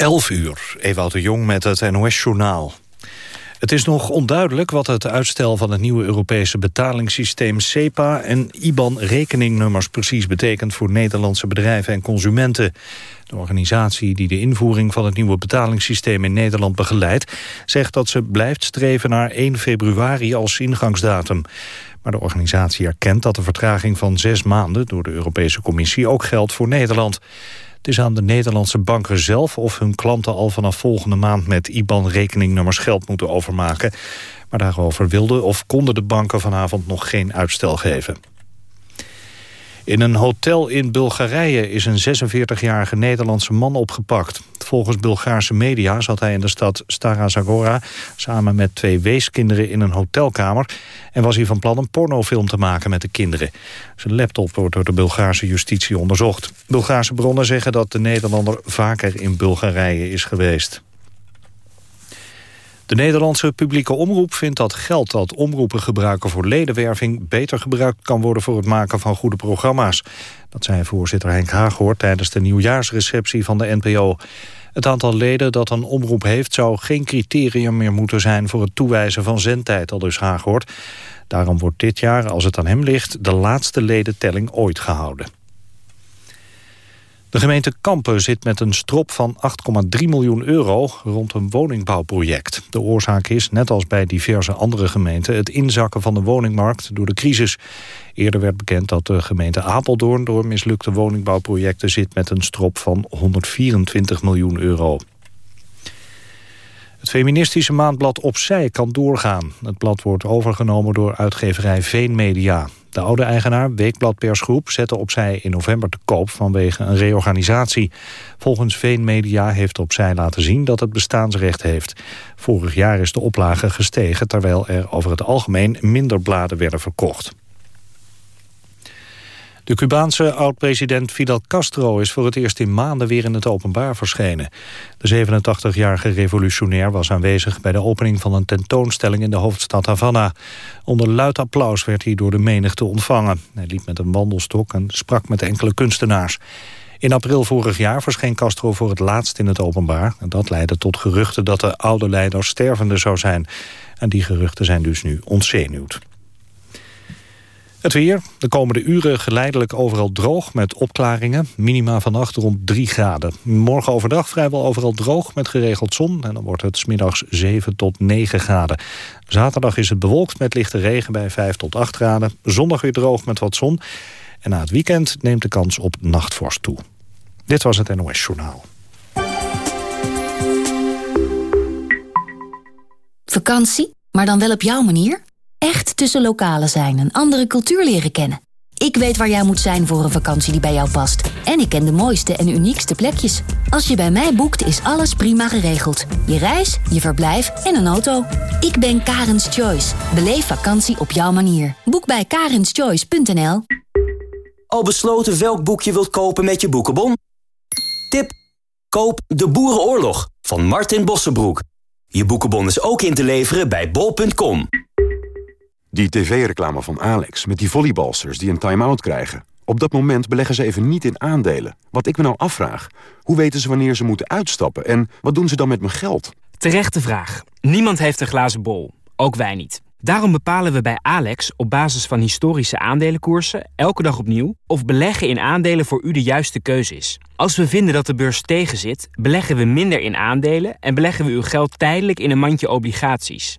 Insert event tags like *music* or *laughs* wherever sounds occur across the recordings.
11 uur, Ewout de Jong met het NOS-journaal. Het is nog onduidelijk wat het uitstel van het nieuwe Europese betalingssysteem SEPA en IBAN-rekeningnummers precies betekent voor Nederlandse bedrijven en consumenten. De organisatie die de invoering van het nieuwe betalingssysteem in Nederland begeleidt, zegt dat ze blijft streven naar 1 februari als ingangsdatum. Maar de organisatie erkent dat de vertraging van zes maanden door de Europese Commissie ook geldt voor Nederland. Het is aan de Nederlandse banken zelf of hun klanten al vanaf volgende maand met IBAN-rekeningnummers geld moeten overmaken. Maar daarover wilden of konden de banken vanavond nog geen uitstel geven. In een hotel in Bulgarije is een 46-jarige Nederlandse man opgepakt. Volgens Bulgaarse media zat hij in de stad Stara Zagora... samen met twee weeskinderen in een hotelkamer... en was hij van plan een pornofilm te maken met de kinderen. Zijn laptop wordt door de Bulgaarse justitie onderzocht. Bulgaarse bronnen zeggen dat de Nederlander vaker in Bulgarije is geweest. De Nederlandse publieke omroep vindt dat geld dat omroepen gebruiken voor ledenwerving beter gebruikt kan worden voor het maken van goede programma's. Dat zei voorzitter Henk Haaghoort tijdens de nieuwjaarsreceptie van de NPO. Het aantal leden dat een omroep heeft zou geen criterium meer moeten zijn voor het toewijzen van zendtijd, al dus Haaghoort. Daarom wordt dit jaar, als het aan hem ligt, de laatste ledentelling ooit gehouden. De gemeente Kampen zit met een strop van 8,3 miljoen euro rond een woningbouwproject. De oorzaak is, net als bij diverse andere gemeenten, het inzakken van de woningmarkt door de crisis. Eerder werd bekend dat de gemeente Apeldoorn door mislukte woningbouwprojecten zit met een strop van 124 miljoen euro. Het feministische maandblad Opzij kan doorgaan. Het blad wordt overgenomen door uitgeverij Veenmedia. De oude eigenaar, Weekblad Persgroep, zette Opzij in november te koop vanwege een reorganisatie. Volgens Veenmedia heeft Opzij laten zien dat het bestaansrecht heeft. Vorig jaar is de oplage gestegen terwijl er over het algemeen minder bladen werden verkocht. De Cubaanse oud-president Fidel Castro is voor het eerst in maanden weer in het openbaar verschenen. De 87-jarige revolutionair was aanwezig bij de opening van een tentoonstelling in de hoofdstad Havana. Onder luid applaus werd hij door de menigte ontvangen. Hij liep met een wandelstok en sprak met enkele kunstenaars. In april vorig jaar verscheen Castro voor het laatst in het openbaar. En dat leidde tot geruchten dat de oude leider stervende zou zijn. En die geruchten zijn dus nu ontzenuwd. Het weer. De komende uren geleidelijk overal droog met opklaringen. Minima vannacht rond 3 graden. Morgen overdag vrijwel overal droog met geregeld zon. En dan wordt het smiddags 7 tot 9 graden. Zaterdag is het bewolkt met lichte regen bij 5 tot 8 graden. Zondag weer droog met wat zon. En na het weekend neemt de kans op nachtvorst toe. Dit was het NOS Journaal. Vakantie, maar dan wel op jouw manier? Echt tussen lokalen zijn, een andere cultuur leren kennen. Ik weet waar jij moet zijn voor een vakantie die bij jou past. En ik ken de mooiste en uniekste plekjes. Als je bij mij boekt, is alles prima geregeld. Je reis, je verblijf en een auto. Ik ben Karens Choice. Beleef vakantie op jouw manier. Boek bij karenschoice.nl Al besloten welk boek je wilt kopen met je boekenbon? Tip. Koop De Boerenoorlog van Martin Bossenbroek. Je boekenbon is ook in te leveren bij bol.com. Die tv-reclame van Alex met die volleybalsters die een time-out krijgen. Op dat moment beleggen ze even niet in aandelen. Wat ik me nou afvraag, hoe weten ze wanneer ze moeten uitstappen... en wat doen ze dan met mijn geld? Terechte vraag. Niemand heeft een glazen bol. Ook wij niet. Daarom bepalen we bij Alex op basis van historische aandelenkoersen... elke dag opnieuw of beleggen in aandelen voor u de juiste keuze is. Als we vinden dat de beurs tegenzit, beleggen we minder in aandelen... en beleggen we uw geld tijdelijk in een mandje obligaties.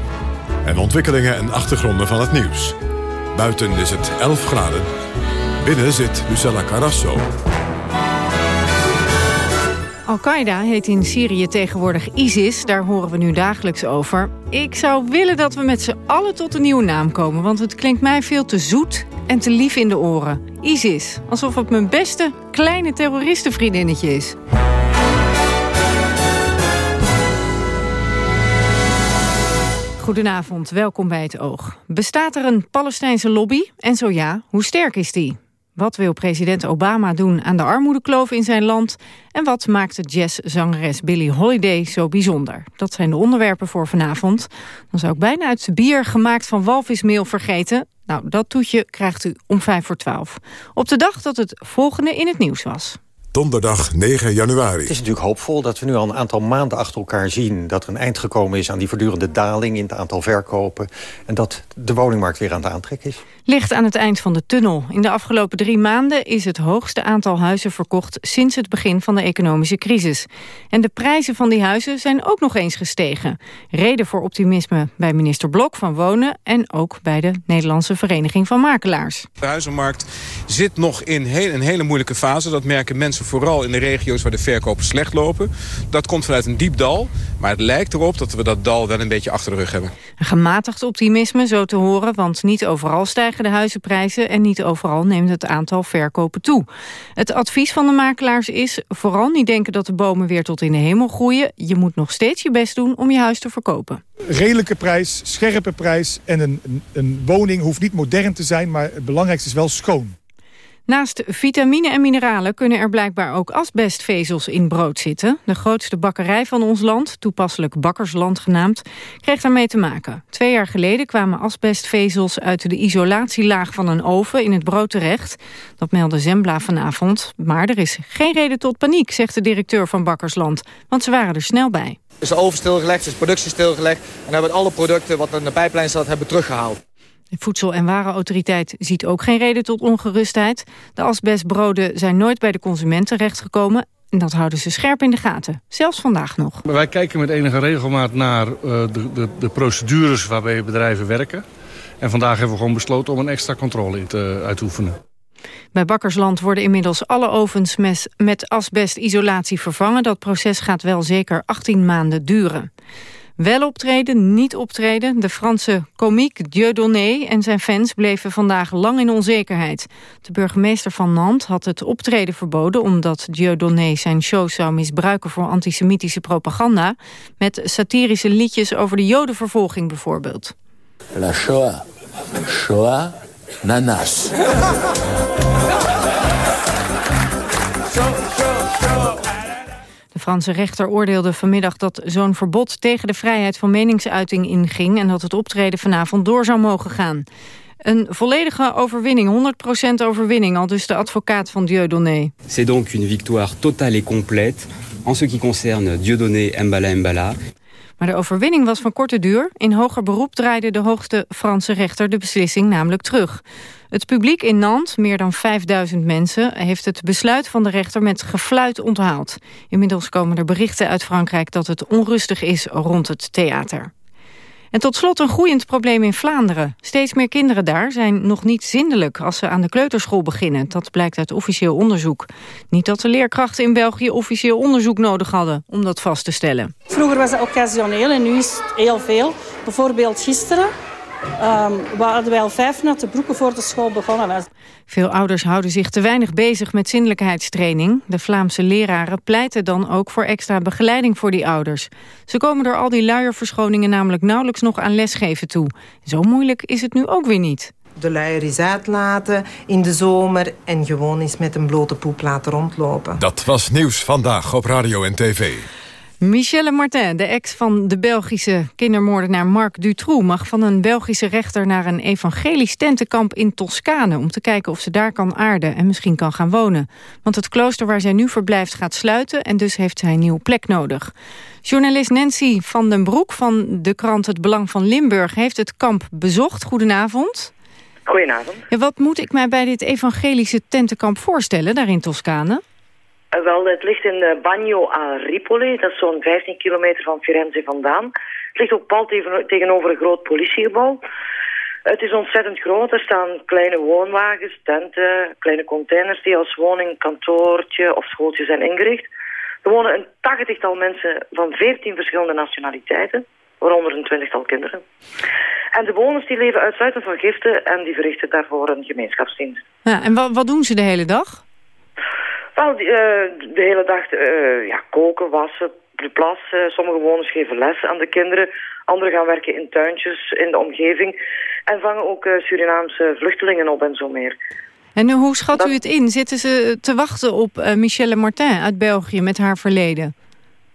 en ontwikkelingen en achtergronden van het nieuws. Buiten is het 11 graden. Binnen zit Lucella Carrasso. Al-Qaeda heet in Syrië tegenwoordig ISIS. Daar horen we nu dagelijks over. Ik zou willen dat we met z'n allen tot een nieuwe naam komen... want het klinkt mij veel te zoet en te lief in de oren. ISIS, alsof het mijn beste kleine terroristenvriendinnetje is. Goedenavond, welkom bij het Oog. Bestaat er een Palestijnse lobby? En zo ja, hoe sterk is die? Wat wil president Obama doen aan de armoedekloof in zijn land? En wat maakt de jazzzangeres Billie Holiday zo bijzonder? Dat zijn de onderwerpen voor vanavond. Dan zou ik bijna uit bier gemaakt van walvismeel vergeten. Nou, dat toetje krijgt u om vijf voor twaalf. Op de dag dat het volgende in het nieuws was. Donderdag 9 januari. Het is natuurlijk hoopvol dat we nu al een aantal maanden achter elkaar zien... dat er een eind gekomen is aan die voortdurende daling in het aantal verkopen... en dat de woningmarkt weer aan het aantrekken is. Licht aan het eind van de tunnel. In de afgelopen drie maanden is het hoogste aantal huizen verkocht... sinds het begin van de economische crisis. En de prijzen van die huizen zijn ook nog eens gestegen. Reden voor optimisme bij minister Blok van Wonen... en ook bij de Nederlandse Vereniging van Makelaars. De huizenmarkt zit nog in een hele moeilijke fase. Dat merken mensen vooral in de regio's waar de verkopen slecht lopen. Dat komt vanuit een diep dal, maar het lijkt erop dat we dat dal wel een beetje achter de rug hebben. Een gematigd optimisme, zo te horen, want niet overal stijgen de huizenprijzen en niet overal neemt het aantal verkopen toe. Het advies van de makelaars is vooral niet denken dat de bomen weer tot in de hemel groeien. Je moet nog steeds je best doen om je huis te verkopen. Redelijke prijs, scherpe prijs en een, een woning hoeft niet modern te zijn, maar het belangrijkste is wel schoon. Naast vitamine en mineralen kunnen er blijkbaar ook asbestvezels in brood zitten. De grootste bakkerij van ons land, toepasselijk Bakkersland genaamd, kreeg daarmee te maken. Twee jaar geleden kwamen asbestvezels uit de isolatielaag van een oven in het brood terecht. Dat meldde Zembla vanavond. Maar er is geen reden tot paniek, zegt de directeur van Bakkersland. Want ze waren er snel bij. Is de oven stilgelegd, is de productie stilgelegd... en hebben alle producten wat in de pijplijn zat, hebben teruggehaald. De Voedsel- en Warenautoriteit ziet ook geen reden tot ongerustheid. De asbestbroden zijn nooit bij de consument terechtgekomen... en dat houden ze scherp in de gaten, zelfs vandaag nog. Wij kijken met enige regelmaat naar uh, de, de, de, procedures waarbij bedrijven werken. En vandaag hebben we gewoon besloten om een extra controle in te uitoefenen. Bij Bakkersland worden inmiddels alle ovens met asbestisolatie vervangen. Dat proces gaat wel zeker 18 maanden duren. Wel optreden, niet optreden. De Franse komiek Dieudonné en zijn fans bleven vandaag lang in onzekerheid. De burgemeester van Nantes had het optreden verboden... omdat Dieudonné zijn show zou misbruiken voor antisemitische propaganda... met satirische liedjes over de jodenvervolging bijvoorbeeld. La Shoah. Shoah, nanas. De Franse rechter oordeelde vanmiddag dat zo'n verbod tegen de vrijheid van meningsuiting inging en dat het optreden vanavond door zou mogen gaan. Een volledige overwinning, 100% overwinning, al dus de advocaat van Dieudonné. C'est donc une victoire totale et complète en ce qui concerne Dieudonné Mbala Mbala. Maar de overwinning was van korte duur. In hoger beroep draaide de hoogste Franse rechter de beslissing namelijk terug. Het publiek in Nantes, meer dan 5000 mensen... heeft het besluit van de rechter met gefluit onthaald. Inmiddels komen er berichten uit Frankrijk dat het onrustig is rond het theater. En tot slot een groeiend probleem in Vlaanderen. Steeds meer kinderen daar zijn nog niet zindelijk als ze aan de kleuterschool beginnen. Dat blijkt uit officieel onderzoek. Niet dat de leerkrachten in België officieel onderzoek nodig hadden om dat vast te stellen. Vroeger was het occasioneel en nu is het heel veel. Bijvoorbeeld gisteren Um, we hadden wij al vijf natte broeken voor de school begonnen. Veel ouders houden zich te weinig bezig met zindelijkheidstraining. De Vlaamse leraren pleiten dan ook voor extra begeleiding voor die ouders. Ze komen door al die luierverschoningen namelijk nauwelijks nog aan lesgeven toe. Zo moeilijk is het nu ook weer niet. De luier is uitlaten in de zomer en gewoon eens met een blote poep laten rondlopen. Dat was Nieuws Vandaag op Radio en TV. Michelle Martin, de ex van de Belgische kindermoordenaar Marc Dutroux... mag van een Belgische rechter naar een evangelisch tentenkamp in Toscane... om te kijken of ze daar kan aarden en misschien kan gaan wonen. Want het klooster waar zij nu verblijft gaat sluiten... en dus heeft zij een nieuwe plek nodig. Journalist Nancy van den Broek van de krant Het Belang van Limburg... heeft het kamp bezocht. Goedenavond. Goedenavond. Ja, wat moet ik mij bij dit evangelische tentenkamp voorstellen daar in Toscane? Uh, wel, het ligt in uh, Bagno a Ripoli. Dat is zo'n 15 kilometer van Firenze vandaan. Het ligt ook pal tegen, tegenover een groot politiegebouw. Het is ontzettend groot. Er staan kleine woonwagens, tenten, kleine containers die als woning, kantoortje of schooltje zijn ingericht. Er wonen een tachtigtal mensen van veertien verschillende nationaliteiten, waaronder een twintigtal kinderen. En de bewoners die leven uitsluitend van giften en die verrichten daarvoor een gemeenschapsdienst. Ja, en wat doen ze de hele dag? Wel, uh, de hele dag uh, ja, koken, wassen, plassen. Sommige bewoners geven les aan de kinderen. Anderen gaan werken in tuintjes in de omgeving. En vangen ook uh, Surinaamse vluchtelingen op en zo meer. En hoe schat u het in? Zitten ze te wachten op Michelle Martin uit België met haar verleden?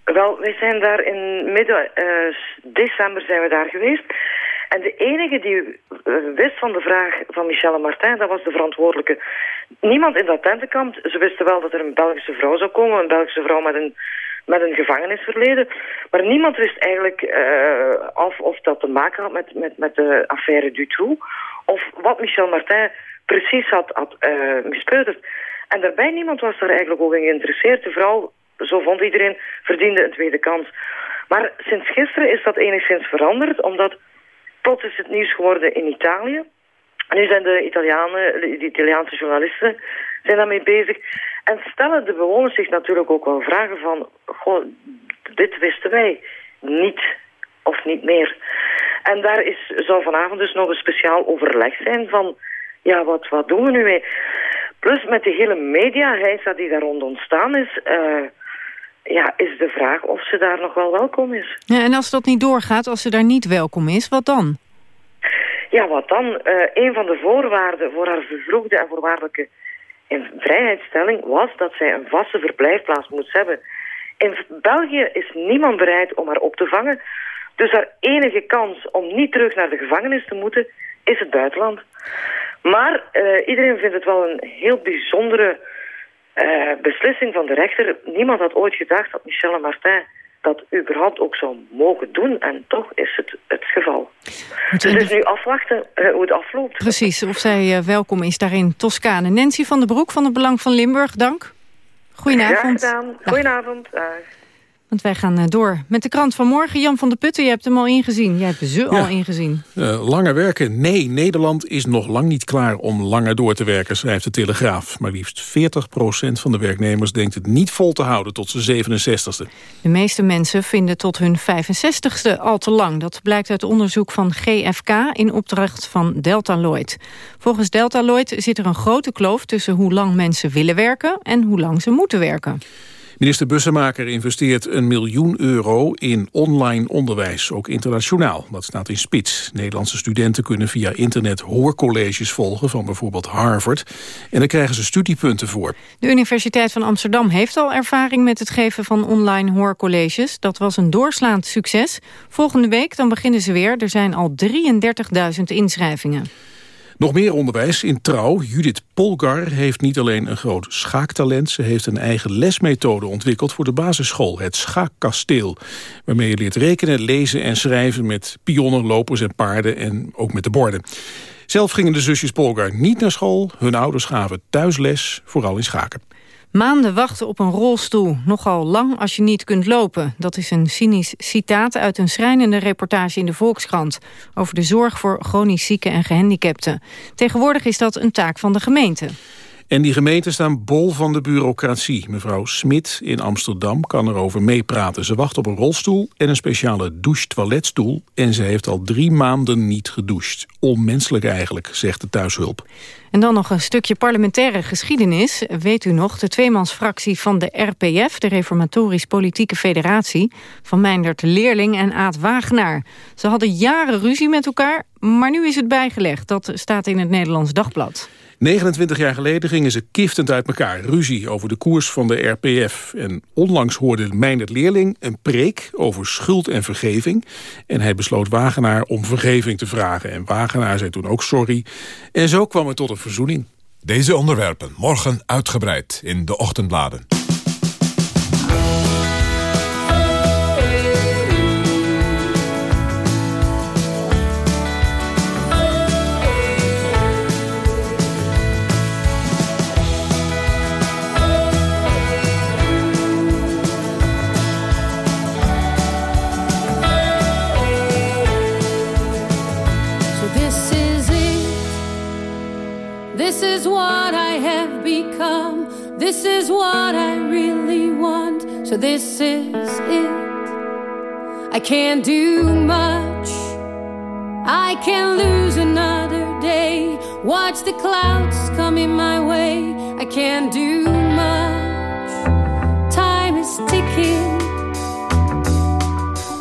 Wel, wij zijn daar in midden uh, december zijn we daar geweest. En de enige die wist van de vraag van Michelle Martin, dat was de verantwoordelijke. Niemand in dat tentenkamp, ze wisten wel dat er een Belgische vrouw zou komen, een Belgische vrouw met een, met een gevangenisverleden. Maar niemand wist eigenlijk uh, af of dat te maken had met, met, met de affaire Dutroux. Of wat Michel Martin precies had, had uh. En daarbij niemand was daar eigenlijk ook in geïnteresseerd. De vrouw, zo vond iedereen, verdiende een tweede kans. Maar sinds gisteren is dat enigszins veranderd, omdat plots is het nieuws geworden in Italië. Nu zijn de Italianen, de Italiaanse journalisten zijn daarmee bezig. En stellen de bewoners zich natuurlijk ook wel vragen van... Goh, dit wisten wij niet of niet meer. En daar is, zou vanavond dus nog een speciaal overleg zijn van... Ja, wat, wat doen we nu mee? Plus met de hele media die daar rond ontstaan is... Uh, ja, is de vraag of ze daar nog wel welkom is. Ja, en als dat niet doorgaat, als ze daar niet welkom is, wat dan? Ja, wat dan? Uh, een van de voorwaarden voor haar vervroegde en voorwaardelijke vrijheidsstelling was dat zij een vaste verblijfplaats moest hebben. In België is niemand bereid om haar op te vangen. Dus haar enige kans om niet terug naar de gevangenis te moeten, is het buitenland. Maar uh, iedereen vindt het wel een heel bijzondere uh, beslissing van de rechter. Niemand had ooit gedacht dat Michelle Martin dat überhaupt ook zou mogen doen. En toch is het het geval. Moet dus is nu afwachten uh, hoe het afloopt. Precies, of zij uh, welkom is daar in Toscane. Nancy van der Broek van het Belang van Limburg, dank. Goedenavond. Graag gedaan. Goedenavond. Dag. Want wij gaan eh, door met de krant van morgen. Jan van der Putten, je hebt hem al ingezien. Jij hebt ze al ingezien. Uh, langer werken? Nee, Nederland is nog lang niet klaar om langer door te werken, schrijft de Telegraaf. Maar liefst 40% van de werknemers denkt het niet vol te houden tot zijn 67ste. De meeste mensen vinden tot hun 65ste al te lang. Dat blijkt uit onderzoek van GFK in opdracht van Delta Lloyd. Volgens Delta Lloyd zit er een grote kloof tussen hoe lang mensen willen werken en hoe lang ze moeten werken. Minister Bussemaker investeert een miljoen euro in online onderwijs, ook internationaal. Dat staat in spits. Nederlandse studenten kunnen via internet hoorcolleges volgen van bijvoorbeeld Harvard. En daar krijgen ze studiepunten voor. De Universiteit van Amsterdam heeft al ervaring met het geven van online hoorcolleges. Dat was een doorslaand succes. Volgende week dan beginnen ze weer. Er zijn al 33.000 inschrijvingen. Nog meer onderwijs in Trouw. Judith Polgar heeft niet alleen een groot schaaktalent... ze heeft een eigen lesmethode ontwikkeld voor de basisschool. Het schaakkasteel. Waarmee je leert rekenen, lezen en schrijven... met pionnen, lopers en paarden en ook met de borden. Zelf gingen de zusjes Polgar niet naar school. Hun ouders gaven thuisles, vooral in schaken. Maanden wachten op een rolstoel. Nogal lang als je niet kunt lopen. Dat is een cynisch citaat uit een schrijnende reportage in de Volkskrant... over de zorg voor chronisch zieken en gehandicapten. Tegenwoordig is dat een taak van de gemeente. En die gemeenten staan bol van de bureaucratie. Mevrouw Smit in Amsterdam kan erover meepraten. Ze wacht op een rolstoel en een speciale douche-toiletstoel... en ze heeft al drie maanden niet gedoucht. Onmenselijk eigenlijk, zegt de thuishulp. En dan nog een stukje parlementaire geschiedenis. Weet u nog, de tweemansfractie van de RPF... de Reformatorisch Politieke Federatie... van Meindert Leerling en Aad Wagenaar. Ze hadden jaren ruzie met elkaar, maar nu is het bijgelegd. Dat staat in het Nederlands Dagblad. 29 jaar geleden gingen ze kiftend uit elkaar. Ruzie over de koers van de RPF. En onlangs hoorde Meindert Leerling een preek over schuld en vergeving. En hij besloot Wagenaar om vergeving te vragen. En Wagenaar zei toen ook sorry. En zo kwam het tot een verzoening. Deze onderwerpen morgen uitgebreid in de ochtendbladen. This is what I really want, so this is it. I can't do much. I can lose another day. Watch the clouds coming my way. I can't do much. Time is ticking.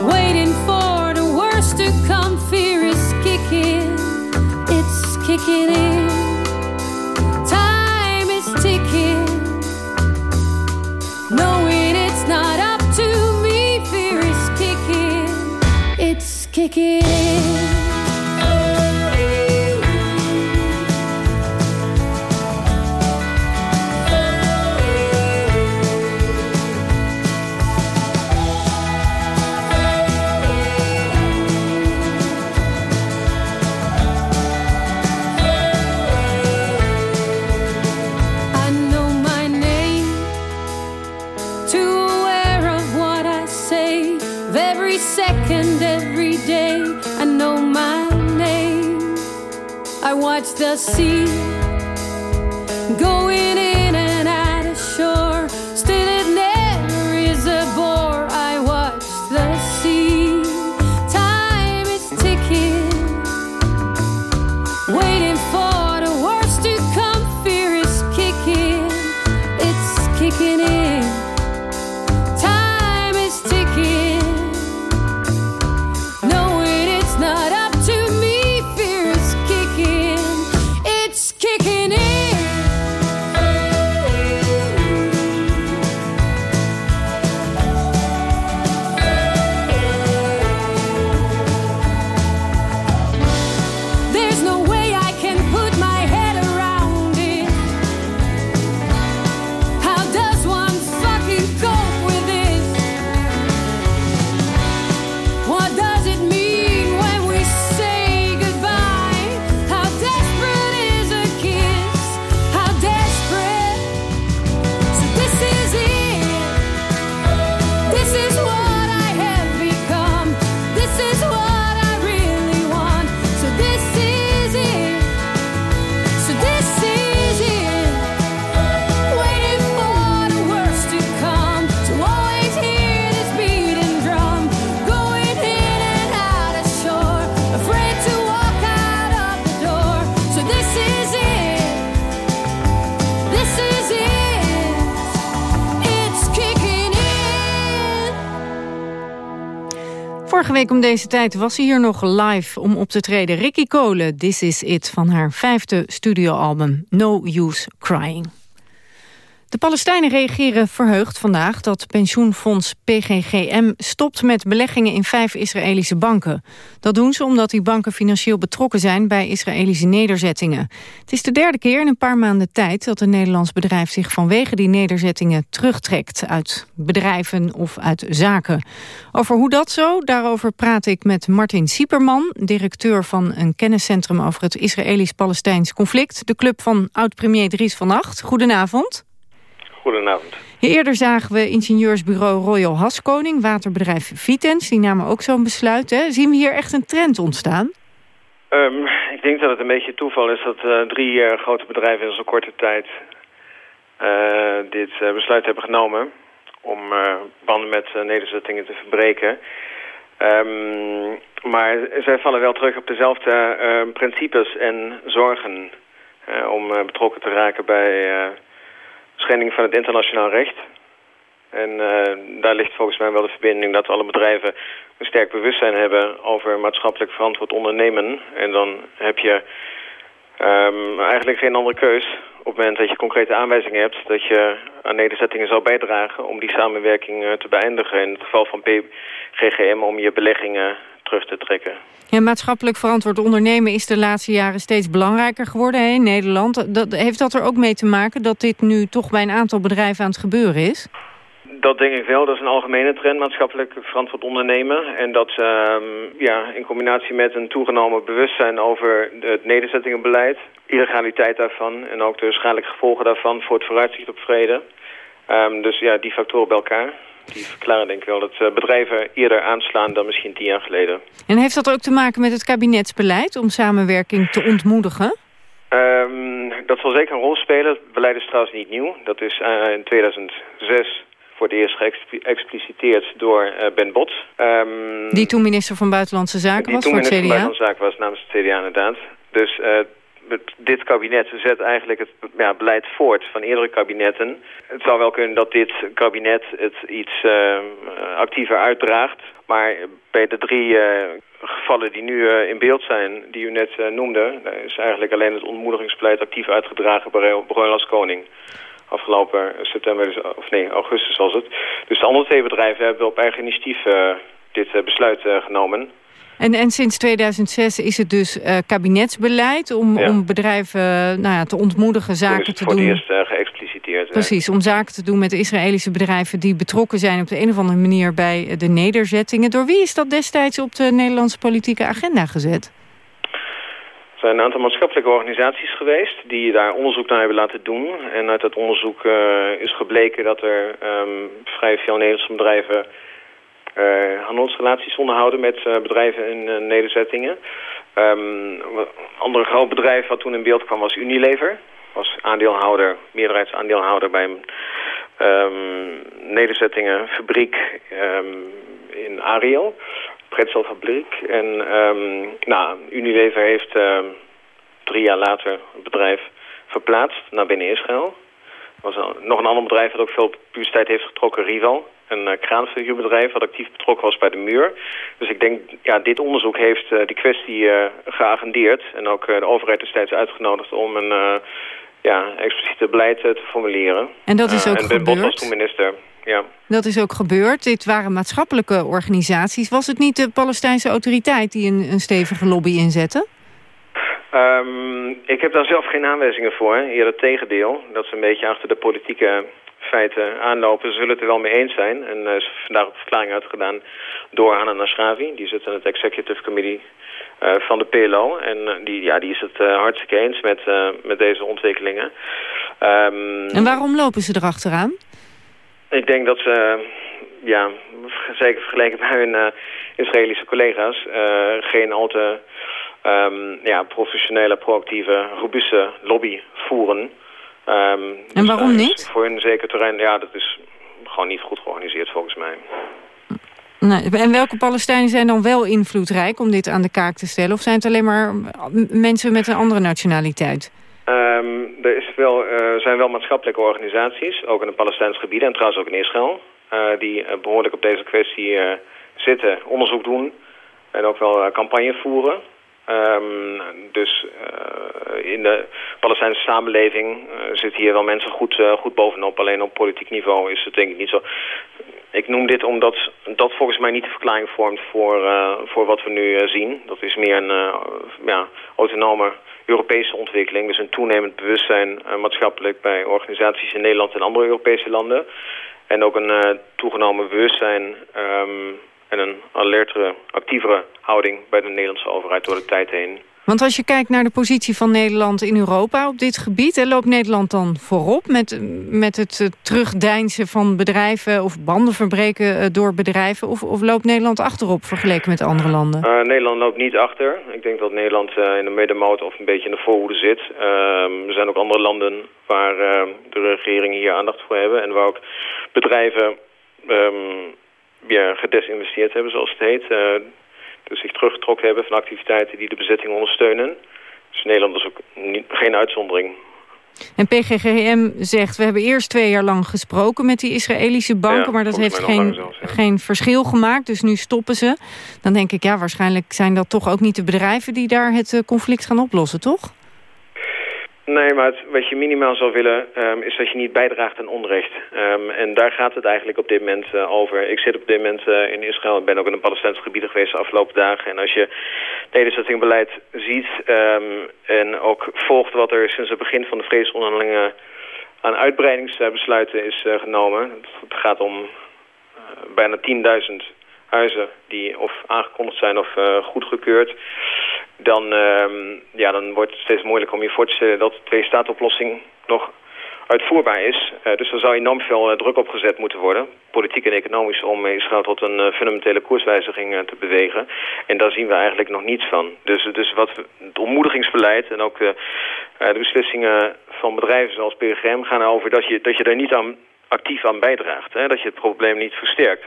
Waiting for the worst to come. Fear is kicking. It's kicking in. Sea week om deze tijd was ze hier nog live om op te treden. Ricky Cole, This Is It, van haar vijfde studioalbum No Use Crying. De Palestijnen reageren verheugd vandaag dat pensioenfonds PGGM stopt met beleggingen in vijf Israëlische banken. Dat doen ze omdat die banken financieel betrokken zijn bij Israëlische nederzettingen. Het is de derde keer in een paar maanden tijd dat een Nederlands bedrijf zich vanwege die nederzettingen terugtrekt uit bedrijven of uit zaken. Over hoe dat zo, daarover praat ik met Martin Sieperman, directeur van een kenniscentrum over het Israëlisch-Palestijns conflict, de club van oud-premier Dries van Acht. Goedenavond. Goedenavond. Eerder zagen we ingenieursbureau Royal Haskoning, waterbedrijf Vitens. Die namen ook zo'n besluit. Hè. Zien we hier echt een trend ontstaan? Ehm, ik denk dat het een beetje toeval is dat eh, drie eh, grote bedrijven in zo'n korte tijd eh, dit besluit hebben genomen om banden met nederzettingen te verbreken. Ehm, maar zij vallen wel terug op dezelfde principes en zorgen om betrokken te raken bij schending van het internationaal recht. En eh, daar ligt volgens mij wel de verbinding dat alle bedrijven een sterk bewustzijn hebben over maatschappelijk verantwoord ondernemen. En dan heb je ehm, eigenlijk geen andere keus op het moment dat je concrete aanwijzingen hebt dat je aan nederzettingen zou bijdragen om die samenwerking eh, te beëindigen. In het geval van PGGM om je beleggingen terug te trekken. Ja, maatschappelijk verantwoord ondernemen is de laatste jaren steeds belangrijker geworden hè, in Nederland. Dat, heeft dat er ook mee te maken dat dit nu toch bij een aantal bedrijven aan het gebeuren is? Dat denk ik wel. Dat is een algemene trend, maatschappelijk verantwoord ondernemen. En dat ehm, ja, in combinatie met een toegenomen bewustzijn over het nederzettingenbeleid, illegaliteit daarvan en ook de schadelijke gevolgen daarvan voor het vooruitzicht op vrede. Ehm, dus ja, die factoren bij elkaar, die verklaren denk ik wel dat eh, bedrijven eerder aanslaan dan misschien tien jaar geleden. En heeft dat ook te maken met het kabinetsbeleid om samenwerking te ontmoedigen? Ehm, dat zal zeker een rol spelen. Het beleid is trouwens niet nieuw. Dat is eh, in 2006 voor het eerst geëxpliciteerd door eh, Ben Bot. Ehm, Die toen minister van Buitenlandse Zaken die was toen voor het minister van CDA. Buitenlandse Zaken was namens het CDA inderdaad. Dus dit kabinet zet eigenlijk het ja, beleid voort van eerdere kabinetten. Het zou wel kunnen dat dit kabinet het iets eh, actiever uitdraagt. Maar bij de drie eh, gevallen die nu eh, in beeld zijn, die u net noemde... is eigenlijk alleen het ontmoedigingsbeleid actief uitgedragen bij Broilas Koning. Afgelopen september, dus- of nee, augustus was het. Dus de andere twee bedrijven hebben op eigen initiatief dit besluit genomen. En, en sinds 2006 is het dus eh, kabinetsbeleid om, Ja. om bedrijven eh, nou ja, te ontmoedigen zaken te voor het doen. eerst eh, geëxpliciteerd. Precies, om zaken te doen met de Israëlische bedrijven die betrokken zijn op de een of andere manier bij de nederzettingen. Door wie is dat destijds op de Nederlandse politieke agenda gezet? Er zijn een aantal maatschappelijke organisaties geweest die daar onderzoek naar hebben laten doen. En uit dat onderzoek is gebleken dat er ehm, vrij veel Nederlandse bedrijven handelsrelaties onderhouden met eh, bedrijven in eh, nederzettingen. Ehm, een andere groot bedrijf wat toen in beeld kwam was Unilever. Was aandeelhouder, meerderheidsaandeelhouder bij een ehm, nederzettingenfabriek ehm, in Ariel. Pretzelfabriek. En ehm, nou, Unilever heeft ehm, drie jaar later het bedrijf verplaatst naar binnen Israël. Er was nog een ander bedrijf dat ook veel publiciteit heeft getrokken, Rival. Een uh, kraanfiguurbedrijf dat actief betrokken was bij de muur. Dus ik denk, ja, dit onderzoek heeft eh, die kwestie eh, geagendeerd. En ook eh, de overheid destijds uitgenodigd om een eh, ja, expliciete beleid eh, te formuleren. En dat is Eh, ook en Ben Bot was gebeurd? toen minister, ja. Dat is ook gebeurd. Dit waren maatschappelijke organisaties. Was het niet de Palestijnse autoriteit die een, een stevige lobby inzette? Ehm, ik heb daar zelf geen aanwijzingen voor. Eerder het tegendeel. Dat ze een beetje achter de politieke feiten aanlopen. Ze zullen het er wel mee eens zijn. En er is vandaag ook een verklaring uitgedaan door Hanna Nasravi. Die zit in het executive committee eh, van de PLO. En eh, die, ja, die is het eh, hartstikke eens met, eh, met deze ontwikkelingen. Ehm, En waarom lopen ze erachteraan? ik denk dat ze, ja, zeker vergeleken bij hun eh, Israëlische collega's, eh, geen al te ehm, ja, professionele, proactieve, robuuste lobby voeren. Ehm, En waarom daar is niet? Voor hun zeker terrein, ja, dat is gewoon niet goed georganiseerd volgens mij. Nee, en welke Palestijnen zijn dan wel invloedrijk om dit aan de kaak te stellen? Of zijn het alleen maar m- mensen met een andere nationaliteit? Ehm, er is wel, eh, zijn wel maatschappelijke organisaties, ook in de Palestijnse gebieden en trouwens ook in Israël, eh, die eh, behoorlijk op deze kwestie eh, zitten, onderzoek doen en ook wel eh, campagne voeren. Ehm, dus eh, in de Palestijnse samenleving eh, zitten hier wel mensen goed, eh, goed bovenop. Alleen op politiek niveau is het denk ik niet zo. Ik noem dit omdat dat volgens mij niet de verklaring vormt voor, voor wat we nu zien. Dat is meer een ja, autonome Europese ontwikkeling. Dus een toenemend bewustzijn maatschappelijk bij organisaties in Nederland en andere Europese landen. En ook een toegenomen bewustzijn ehm, en een alertere, actievere houding bij de Nederlandse overheid door de tijd heen. Want als je kijkt naar de positie van Nederland in Europa op dit gebied... hè, loopt Nederland dan voorop met, met het eh, terugdeinzen van bedrijven... of banden verbreken eh, door bedrijven? Of, of loopt Nederland achterop vergeleken met andere landen? Eh, Nederland loopt niet achter. Ik denk dat Nederland in de middenmoot of een beetje in de voorhoede zit. Ehm, er zijn ook andere landen waar ehm, de regeringen hier aandacht voor hebben. En waar ook bedrijven ehm, ja, gedesinvesteerd hebben, zoals het heet. Eh, dus zich teruggetrokken hebben van activiteiten die de bezetting ondersteunen. Dus Nederland is ook niet, geen uitzondering. En PGGM zegt, we hebben eerst twee jaar lang gesproken met die Israëlische banken... Ja, maar dat heeft geen, geen verschil gemaakt, dus nu stoppen ze. Dan denk ik, ja, waarschijnlijk zijn dat toch ook niet de bedrijven... die daar het eh, conflict gaan oplossen, toch? Nee, maar wat je minimaal zou willen ehm, is dat je niet bijdraagt aan onrecht. Ehm, en daar gaat het eigenlijk op dit moment eh, over. Ik zit op dit moment eh, in Israël. Ik ben ook in de Palestijnse gebieden geweest de afgelopen dagen. En als je nederzettingbeleid ziet ehm, en ook volgt wat er sinds het begin van de vredesonderhandelingen aan uitbreidingsbesluiten is eh, genomen. Het gaat om bijna 10.000 huizen die of aangekondigd zijn of goedgekeurd. Dan, ehm, ja, dan wordt het steeds moeilijker om je voor te stellen dat de twee-staat-oplossing nog uitvoerbaar is. Eh, dus er zou enorm veel eh, druk op gezet moeten worden, politiek en economisch, om Israël tot een eh, fundamentele koerswijziging te bewegen. En daar zien we eigenlijk nog niets van. Dus, dus wat we- het ontmoedigingsbeleid en ook de, de beslissingen van bedrijven zoals PGM gaan erover dat je, dat je daar niet aan, actief aan bijdraagt. Hè? Dat je het probleem niet versterkt.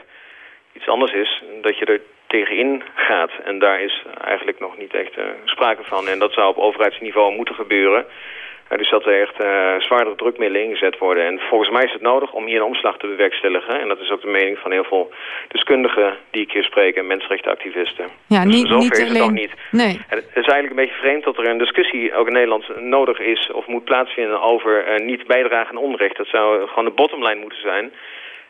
Iets anders is dat je er tegenin gaat. En daar is eigenlijk nog niet echt eh, sprake van. En dat zou op overheidsniveau moeten gebeuren. Eh, dus dat er echt eh, zwaardere drukmiddelen ingezet worden. En volgens mij is het nodig om hier een omslag te bewerkstelligen. En dat is ook de mening van heel veel deskundigen die ik hier spreek en mensenrechtenactivisten. Ja, Dus niet, zover niet is het nog alleen... niet. Nee. Het is eigenlijk een beetje vreemd dat er een discussie ook in Nederland nodig is of moet plaatsvinden over niet bijdragen aan onrecht. Dat zou gewoon de bottomline moeten zijn.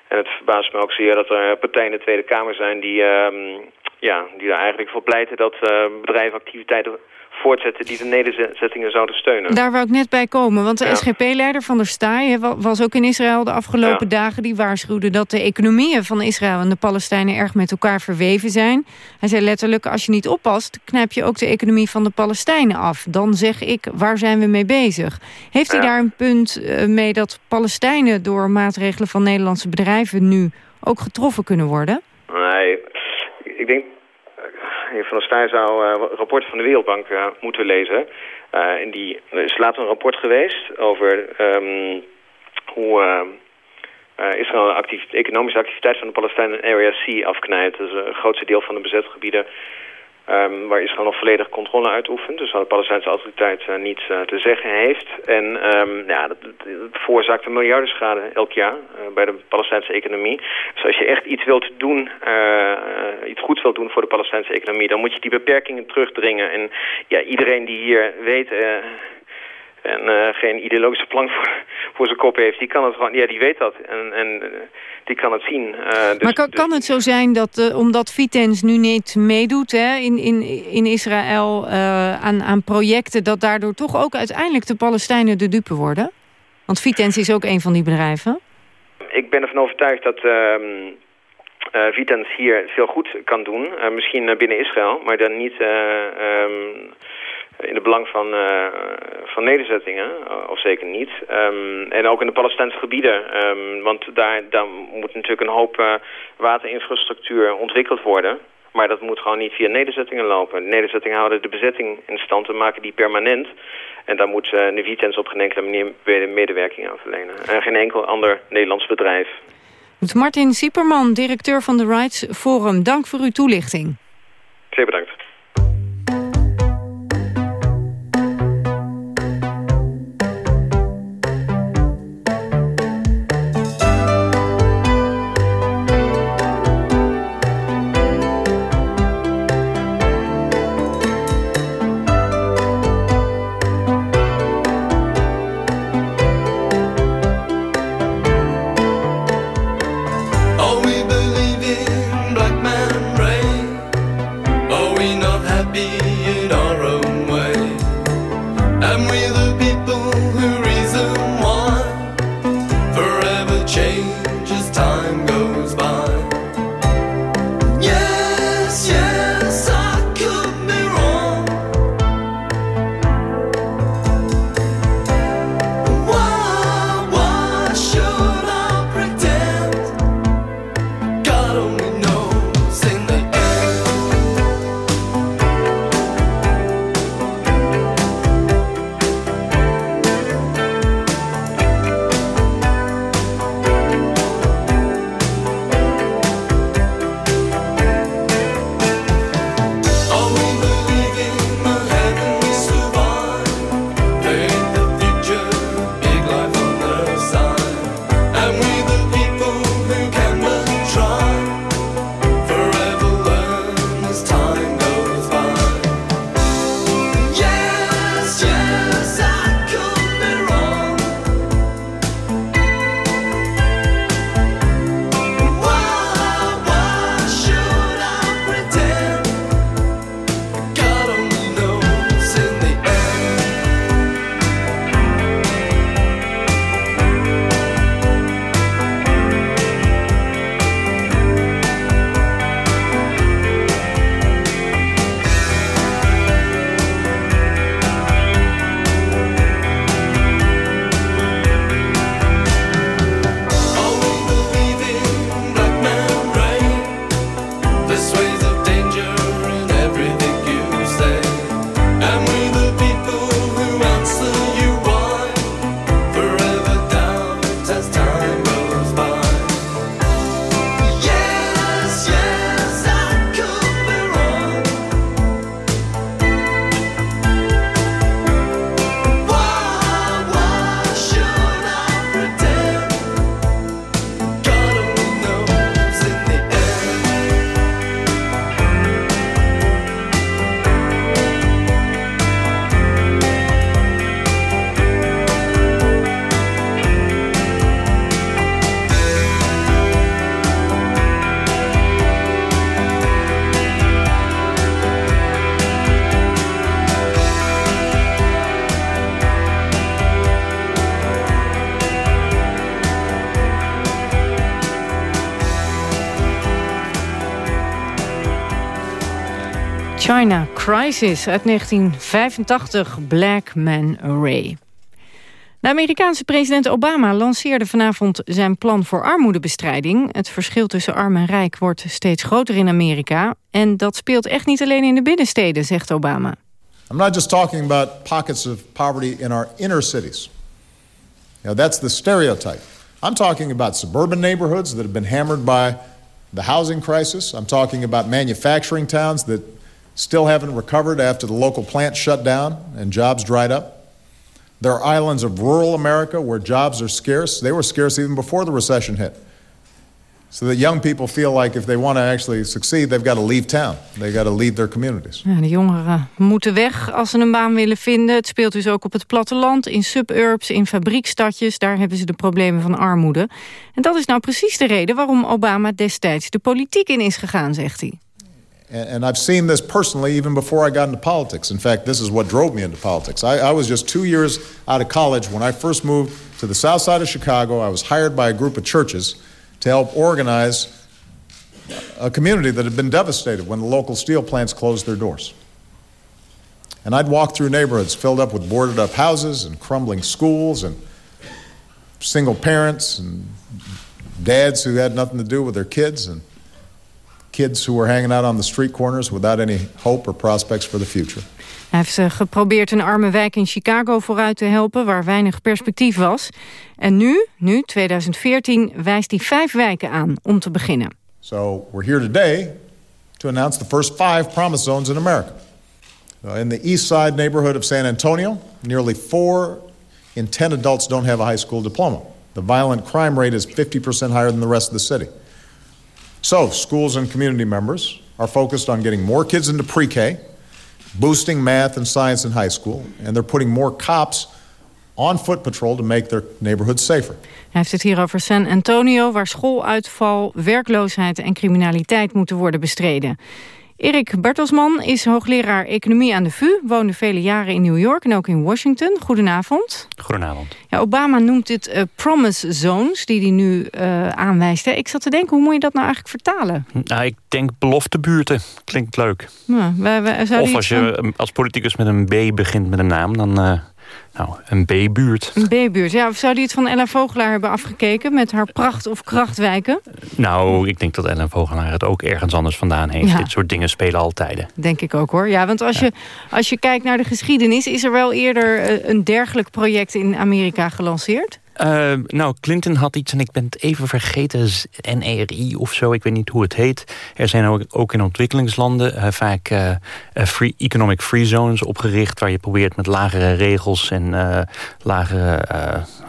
En het verbaast me ook zeer dat er partijen in de Tweede Kamer zijn die, ehm, ja, die daar eigenlijk voor pleiten dat eh, bedrijven activiteiten voortzetten die de nederzettingen zouden steunen. Daar wou ik net bij komen, want de Ja. SGP-leider van der Staaij was ook in Israël de afgelopen dagen. Die waarschuwde dat de economieën van Israël en de Palestijnen erg met elkaar verweven zijn. Hij zei letterlijk, als je niet oppast, knijp je ook de economie van de Palestijnen af. Dan zeg ik, waar zijn we mee bezig? Heeft hij Ja. daar een punt eh, mee dat Palestijnen door maatregelen van Nederlandse bedrijven nu ook getroffen kunnen worden? Nee, ik denk... Heer Van der Staaij zou eh, rapporten van de Wereldbank eh, moeten lezen. Eh, en die, er is laatst een rapport geweest over ehm, hoe Israël actief, de economische activiteit van de Palestijnen Area C afknijpt. Dat is een grootste deel van de bezette gebieden ehm, waar Israël nog volledig controle uitoefent. Dus waar de Palestijnse autoriteit eh, niets eh, te zeggen heeft. En ehm, ja, dat, veroorzaakt een miljardenschade elk jaar eh, bij de Palestijnse economie. Dus als je echt iets wilt doen, iets goeds wilt doen voor de Palestijnse economie, dan moet je die beperkingen terugdringen. En ja, iedereen die hier weet... en eh, geen ideologische plank voor, *laughs* voor zijn kop heeft, die kan het gewoon, ja, die weet dat en, en eh, die kan het zien. Eh, dus, maar kan, kan het zo zijn dat, omdat Vitens nu niet meedoet hè, in, in, in Israël aan, aan projecten... dat daardoor toch ook uiteindelijk de Palestijnen de dupe worden? Want Vitens is ook een van die bedrijven. Ik ben ervan overtuigd dat ehm eh, Vitens hier veel goed kan doen. Misschien binnen Israël, maar dan niet eh, ehm, in het belang van, eh, van nederzettingen, eh, of zeker niet. Ehm, en ook in de Palestijnse gebieden, ehm, want daar, daar moet natuurlijk een hoop eh, waterinfrastructuur ontwikkeld worden. Maar dat moet gewoon niet via nederzettingen lopen. De nederzettingen houden de bezetting in stand en maken die permanent. En daar moet uh, de Vitens op geen enkele manier mede- medewerking aan verlenen. En geen enkel ander Nederlands bedrijf. Martin Sieperman, directeur van de Rights Forum. Dank voor uw toelichting. Zeer bedankt. Crisis uit 1985, Black Man Array. De Amerikaanse president Obama lanceerde vanavond zijn plan voor armoedebestrijding. Het verschil tussen arm en rijk wordt steeds groter in Amerika. En dat speelt echt niet alleen in de binnensteden, zegt Obama. I'm not just talking about pockets of poverty in our inner cities. Know, that's the stereotype. I'm talking about suburban neighborhoods that have been hammered by the housing crisis. I'm talking about manufacturing towns that still haven't recovered after the local plants shut down and jobs dried up. There are islands of rural America where jobs are scarce. They were scarce even before the recession hit. So that young people feel like if they want to actually succeed, they've got to leave town. They've got to leave their communities. De jongeren moeten weg als ze een baan willen vinden. Het speelt dus ook op het platteland, in suburbs, in fabriekstadjes. Daar hebben ze de problemen van armoede. En dat is nou precies de reden waarom Obama destijds de politiek in is gegaan, zegt hij. And, I've seen this personally even before I got into politics. In fact, this is what drove me into politics. I, I was just two years out of college when I first moved to the south side of Chicago. I was hired by a group of churches to help organize a community that had been devastated when the local steel plants closed their doors. And I'd walk through neighborhoods filled up with boarded up houses and crumbling schools and single parents and dads who had nothing to do with their kids and kids who were hanging out on the street corners without any hope or prospects for the future. Hij heeft eh, geprobeerd een arme wijk in Chicago vooruit te helpen... waar weinig perspectief was. En nu, nu 2014, wijst hij vijf wijken aan om te beginnen. So we're here today to announce the first five promise zones in America. In the east side neighborhood of San Antonio, nearly four in 10 adults don't have a high school diploma. The violent crime rate is 50% higher than the rest of the city. So, schools and community members are focused on getting more kids into pre K, boosting math and science in high school, and they're putting more cops on foot patrol to make their neighborhoods safer. Hij heeft het hier over San Antonio... waar schooluitval, werkloosheid en criminaliteit moeten worden bestreden. Erik Bertelsman is hoogleraar economie aan de VU... woonde vele jaren in New York en ook in Washington. Goedenavond. Goedenavond. Ja, Obama noemt dit eh, promise zones, die hij nu eh, aanwijst. Hè. Ik zat te denken, hoe moet je dat nou eigenlijk vertalen? Nou, ik denk beloftebuurten. Klinkt leuk. Wij, Of als je eh, als politicus met een B begint met een naam, dan nou, een B-buurt. Een B-buurt. Ja, of zou die het van Ella Vogelaar hebben afgekeken... met haar pracht- of krachtwijken? Nou, ik denk dat Ellen Vogelaar het ook ergens anders vandaan heeft. Ja. Dit soort dingen spelen altijd. Denk ik ook hoor. Ja, want als, Je, als je kijkt naar de geschiedenis... is er wel eerder eh, een dergelijk project in Amerika gelanceerd? Eh, nou, Clinton had iets en ik ben het even vergeten. NERI of zo, ik weet niet hoe het heet. Er zijn ook, ook in ontwikkelingslanden eh, vaak eh, eh, free, economic free zones opgericht... waar je probeert met lagere regels en lagere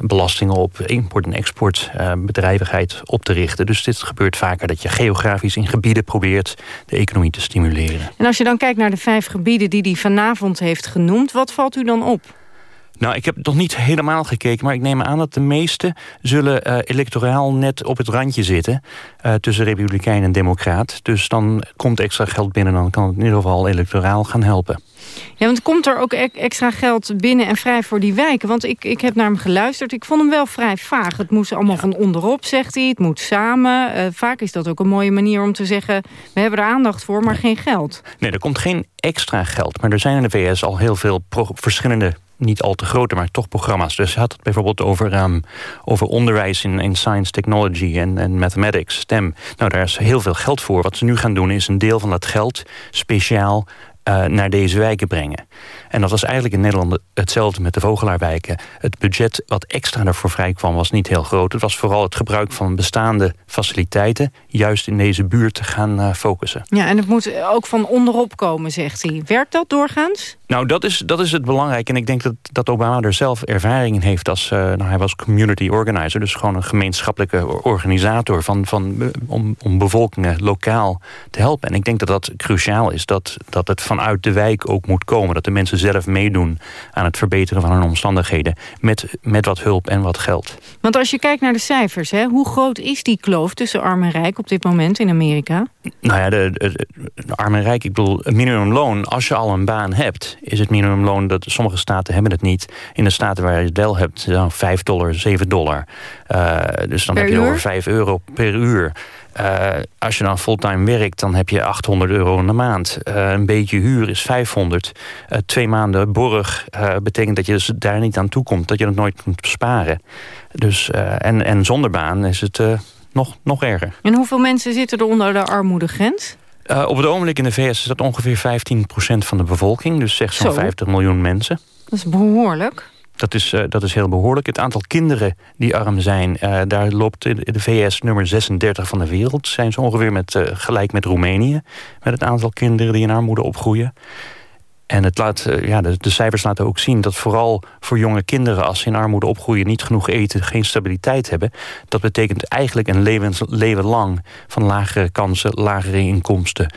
belastingen op import- en exportbedrijvigheid op te richten. Dus dit gebeurt vaker dat je geografisch in gebieden probeert de economie te stimuleren. En als je dan kijkt naar de vijf gebieden die hij vanavond heeft genoemd... wat valt u dan op? Nou, ik heb nog niet helemaal gekeken, maar ik neem aan dat de meesten zullen eh, electoraal net op het randje zitten eh, tussen Republikein en Democraat. Dus dan komt extra geld binnen, dan kan het in ieder geval electoraal gaan helpen. Ja, want komt er ook e- extra geld binnen en vrij voor die wijken? Want ik, ik heb naar hem geluisterd. Ik vond hem wel vrij vaag. Het moest allemaal van onderop, zegt hij. Het moet samen. Eh, vaak is dat ook een mooie manier om te zeggen... we hebben er aandacht voor, maar geen geld. Nee, er komt geen extra geld, maar er zijn in de VS al heel veel pro- verschillende niet al te grote, maar toch programma's. Dus hij had het bijvoorbeeld over, ehm, over onderwijs in, in science, technology en, en mathematics, STEM. Nou, daar is heel veel geld voor. Wat ze nu gaan doen is een deel van dat geld speciaal eh, naar deze wijken brengen. En dat was eigenlijk in Nederland hetzelfde met de Vogelaarwijken. Het budget wat extra ervoor vrij kwam was niet heel groot. Het was vooral het gebruik van bestaande faciliteiten... juist in deze buurt te gaan eh, focussen. Ja, en het moet ook van onderop komen, zegt hij. Werkt dat doorgaans? Nou, dat is, dat is het belangrijke. En ik denk dat, dat Obama er zelf ervaring in heeft. Als, eh, nou, hij was community organizer, dus gewoon een gemeenschappelijke organisator... Van, van, om, om bevolkingen lokaal te helpen. En ik denk dat dat cruciaal is, dat, dat het vanuit de wijk ook moet komen. Dat de mensen zelf meedoen aan het verbeteren van hun omstandigheden... met, met wat hulp en wat geld. Want als je kijkt naar de cijfers, hè, hoe groot is die kloof tussen arm en rijk op dit moment in Amerika? Nou ja, de, de, de arm en rijk, ik bedoel, het minimumloon... als je al een baan hebt, is het minimumloon... dat sommige staten hebben het niet. In de staten waar je het wel hebt, nou, 5 dollar, 7 dollar. Uh, dus dan Per heb je uur? over 5 euro per uur. Eh, als je dan fulltime werkt, dan heb je 800 euro in de maand. Eh, een beetje huur is 500. Eh, twee maanden borg betekent dat je dus daar niet aan toe komt. Dat je het nooit kunt besparen. Dus, en, en zonder baan is het nog, nog erger. En hoeveel mensen zitten er onder de armoedegrens? Op het ogenblik in de VS is dat ongeveer 15% van de bevolking. Dus zeg zo'n Zo. 50 miljoen mensen. Dat is behoorlijk. Dat is, eh, dat is heel behoorlijk. Het aantal kinderen die arm zijn, eh, daar loopt in de VS nummer 36 van de wereld. Zijn ze ongeveer met, eh, gelijk met Roemenië. Met het aantal kinderen die in armoede opgroeien. En het laat, ja, de, de cijfers laten ook zien dat vooral voor jonge kinderen... als ze in armoede opgroeien, niet genoeg eten, geen stabiliteit hebben... dat betekent eigenlijk een leven, leven lang van lagere kansen, lagere inkomsten...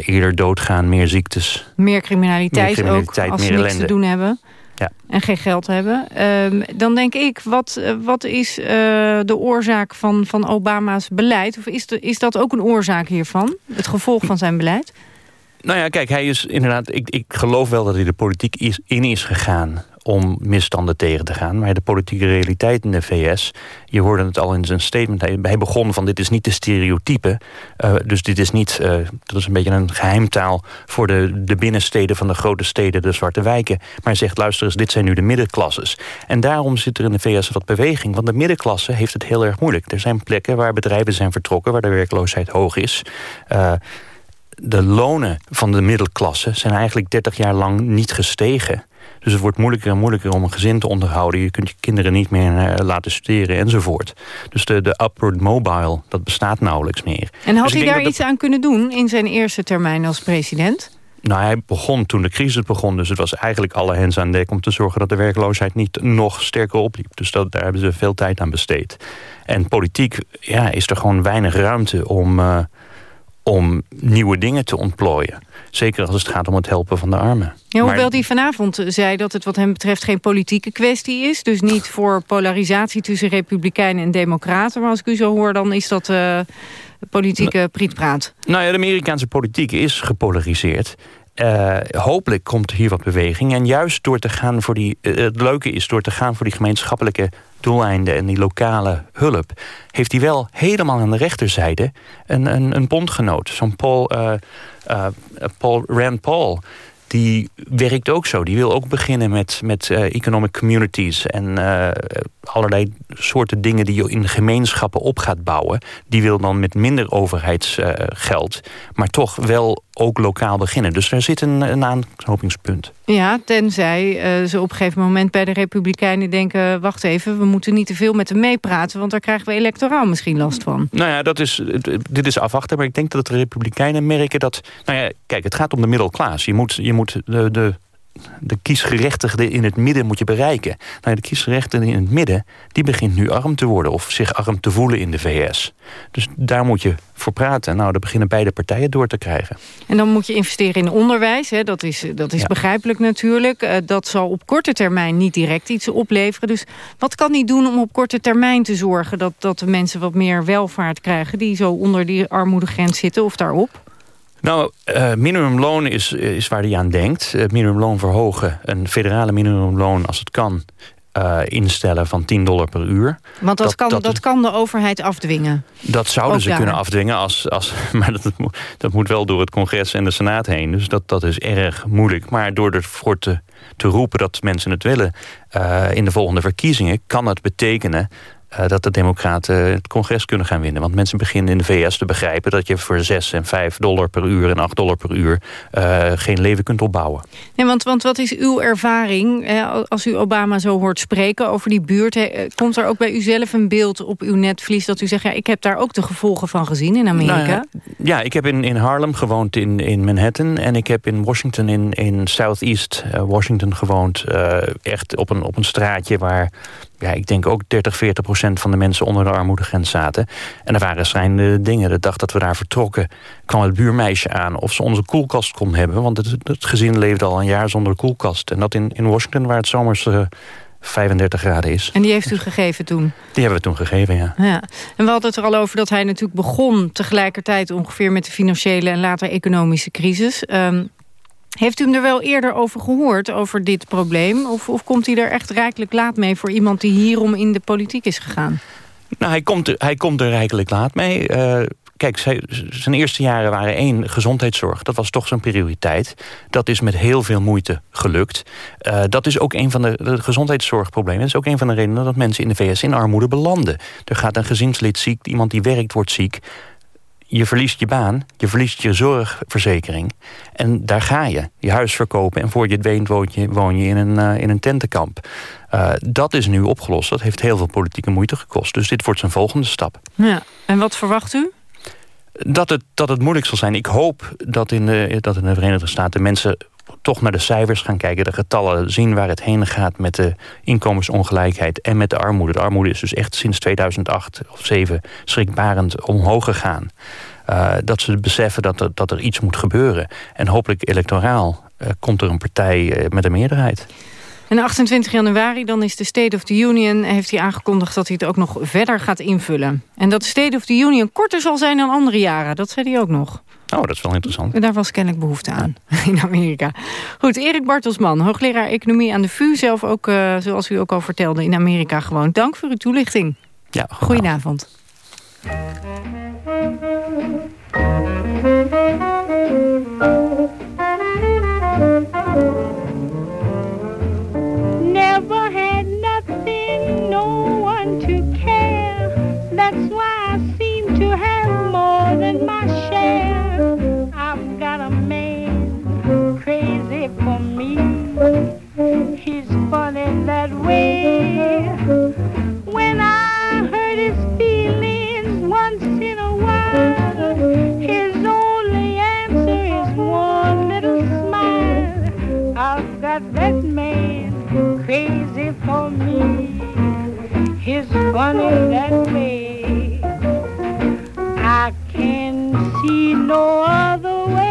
eerder doodgaan, meer ziektes. Meer criminaliteit, Meer criminaliteit, ook, als ze meer niks te doen hebben. Ja. En geen geld hebben. Ehm, dan denk ik, wat, eh, wat is eh, de oorzaak van, van Obama's beleid? Of is, de, is dat ook een oorzaak hiervan? Het gevolg van zijn beleid? Nou ja, kijk, hij is inderdaad. Ik, ik geloof wel dat hij de politiek is, in is gegaan om misstanden tegen te gaan. Maar de politieke realiteit in de VS, je hoorde het al in zijn statement, hij, begon van dit is niet de stereotype. eh, dus dit is niet, eh, dat is een beetje een geheimtaal voor de, de binnensteden van de grote steden, de zwarte wijken. Maar hij zegt, luister eens, dit zijn nu de middenklasses. En daarom zit er in de VS wat beweging, want de middenklasse heeft het heel erg moeilijk. Er zijn plekken waar bedrijven zijn vertrokken, waar de werkloosheid hoog is. Eh, de lonen van de middelklasse zijn eigenlijk 30 jaar lang niet gestegen. Dus het wordt moeilijker en moeilijker om een gezin te onderhouden. Je kunt je kinderen niet meer eh, laten studeren enzovoort. Dus de, de upward mobile, dat bestaat nauwelijks meer. En had Dus hij daar dat iets aan kunnen doen in zijn eerste termijn als president? Nou, hij begon toen de crisis begon. Dus het was eigenlijk alle hens aan dek om te zorgen dat de werkloosheid niet nog sterker opliep. Dus dat, daar hebben ze veel tijd aan besteed. En politiek ja, is er gewoon weinig ruimte om, eh, om nieuwe dingen te ontplooien. Zeker als het gaat om het helpen van de armen. Ja, Maar- hoewel hij vanavond zei dat het wat hem betreft geen politieke kwestie is. Dus niet voor polarisatie tussen republikeinen en democraten. Maar als ik u zo hoor, dan is dat eh, politieke prietpraat. Nou ja, de Amerikaanse politiek is gepolariseerd. Eh, hopelijk komt hier wat beweging. En juist door te gaan voor die. eh, het leuke is door te gaan voor die gemeenschappelijke doeleinden en die lokale hulp. heeft hij wel helemaal aan de rechterzijde een, een, een bondgenoot. Zo'n Paul, eh, Paul Rand Paul. Die werkt ook zo. Die wil ook beginnen met, met economic communities en allerlei soorten dingen die je in gemeenschappen op gaat bouwen. Die wil dan met minder overheidsgeld, maar toch wel ook lokaal beginnen. Dus daar zit een, een aanknopingspunt. Ja, tenzij eh, ze op een gegeven moment bij de republikeinen denken... wacht even, we moeten niet te veel met hem meepraten... want daar krijgen we electoraal misschien last van. Nou ja, dat is, dit is afwachten. Maar ik denk dat de Republikeinen merken dat... Nou ja, kijk, het gaat om de middelklaas. Je moet, je moet de, de, de kiesgerechtigde in het midden moet je bereiken. Nou, ja, de kiesgerechtigde in het midden... die begint nu arm te worden of zich arm te voelen in de VS. Dus daar moet je voor praten. Nou, daar beginnen beide partijen door te krijgen. En dan moet je investeren in onderwijs. Hè. Dat is, dat is Ja. begrijpelijk natuurlijk. Eh, dat zal op korte termijn niet direct iets opleveren. Dus wat kan hij doen om op korte termijn te zorgen... dat, dat de mensen wat meer welvaart krijgen... die zo onder die armoedegrens zitten of daarop? Nou, eh, minimumloon is, is waar hij aan denkt. Eh, minimumloon verhogen. Een federale minimumloon, als het kan, eh, instellen van 10 dollar per uur. Want dat, kan, dat, kan de overheid afdwingen. Dat zouden Ook ze daar. kunnen afdwingen, als, als, *laughs* maar dat, moet- dat moet wel door het congres en de senaat heen. Dus dat, dat is erg moeilijk. Maar door ervoor te, te roepen dat mensen het willen in de volgende verkiezingen... kan het betekenen eh, dat de democraten het congres kunnen gaan winnen. Want mensen beginnen in de VS te begrijpen... dat je voor 6 en 5 dollar per uur en 8 dollar per uur... eh, geen leven kunt opbouwen. Nee, want, want wat is uw ervaring eh, als u Obama zo hoort spreken over die buurt? Komt er ook bij u zelf een beeld op uw netvlies dat u zegt... ja, ik heb daar ook de gevolgen van gezien in Amerika? Nou ja, ik heb in, in Harlem gewoond in, in Manhattan. En ik heb in Washington, in, in Southeast Washington gewoond. echt op een, op een straatje waar ja, ik denk ook 30, 40 procent van de mensen onder de armoedegrens zaten. En er waren schrijnende dingen. De dag dat we daar vertrokken kwam het buurmeisje aan of ze onze koelkast kon hebben. Want het, het gezin leefde al een jaar zonder koelkast. En dat in, in Washington, waar het zomers eh, 35 graden is. En die heeft u gegeven toen? Die hebben we toen gegeven, ja. Ja. En we hadden het er al over dat hij natuurlijk begon... tegelijkertijd ongeveer met de financiële en later economische crisis. Ehm, heeft u hem er wel eerder over gehoord, over dit probleem? Of, of komt hij er echt rijkelijk laat mee... voor iemand die hierom in de politiek is gegaan? Nou, hij komt hij komt er rijkelijk laat mee. Eh, kijk, zij- zijn eerste jaren waren één, gezondheidszorg. Dat was toch zijn prioriteit. Dat is met heel veel moeite gelukt. Eh, dat is ook een van de, de gezondheidszorgproblemen. Dat is ook een van de redenen dat mensen in de VS in armoede belanden. Er gaat een gezinslid ziek, iemand die werkt wordt ziek. Je verliest je baan, je verliest je zorgverzekering. En daar ga je. Je huis verkopen en voor je het weet woon je, woon je in, een, eh, in een tentenkamp. Eh, dat is nu opgelost. Dat heeft heel veel politieke moeite gekost. Dus dit wordt zijn volgende stap. Ja. En wat verwacht u? Dat het, dat het moeilijk zal zijn. Ik hoop dat in, de, dat in de Verenigde Staten mensen toch naar de cijfers gaan kijken. De getallen zien waar het heen gaat met de inkomensongelijkheid en met de armoede. De armoede is dus echt sinds 2008 of 2007 schrikbarend omhoog gegaan. Eh, dat ze beseffen dat er, dat er iets moet gebeuren. En hopelijk electoraal eh, komt er een partij eh, met een meerderheid. En 28 januari, dan is de State of the Union... heeft hij aangekondigd dat hij het ook nog verder gaat invullen. En dat de State of the Union korter zal zijn dan andere jaren. Dat zei hij ook nog. Oh, dat is wel interessant. Daar was kennelijk behoefte aan *laughs* in Amerika. Goed, Erik Bartelsman, hoogleraar economie aan de VU. Zelf ook, eh, zoals u ook al vertelde, in Amerika gewoon. Dank voor uw toelichting. Ja, Goedenavond. Never had nothing, no one to care. That's why I seem to have more than my share. For me. He's funny that way. When I hurt his feelings once in a while, his only answer is one little smile. I've got that man crazy for me. He's funny that way. I can see no other way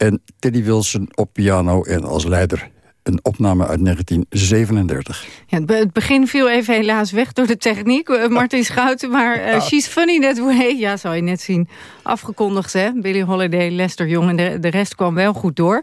En Teddy Wilson op piano en als leider. Een opname uit 1937. Ja, het be- het begin viel even helaas weg door de techniek. eh, Martin Schouten, maar eh, She's Funny That Way... Ja, zou je net zien. Afgekondigd, hè? Billy Holiday, Lester Young en de, de rest kwam wel goed door.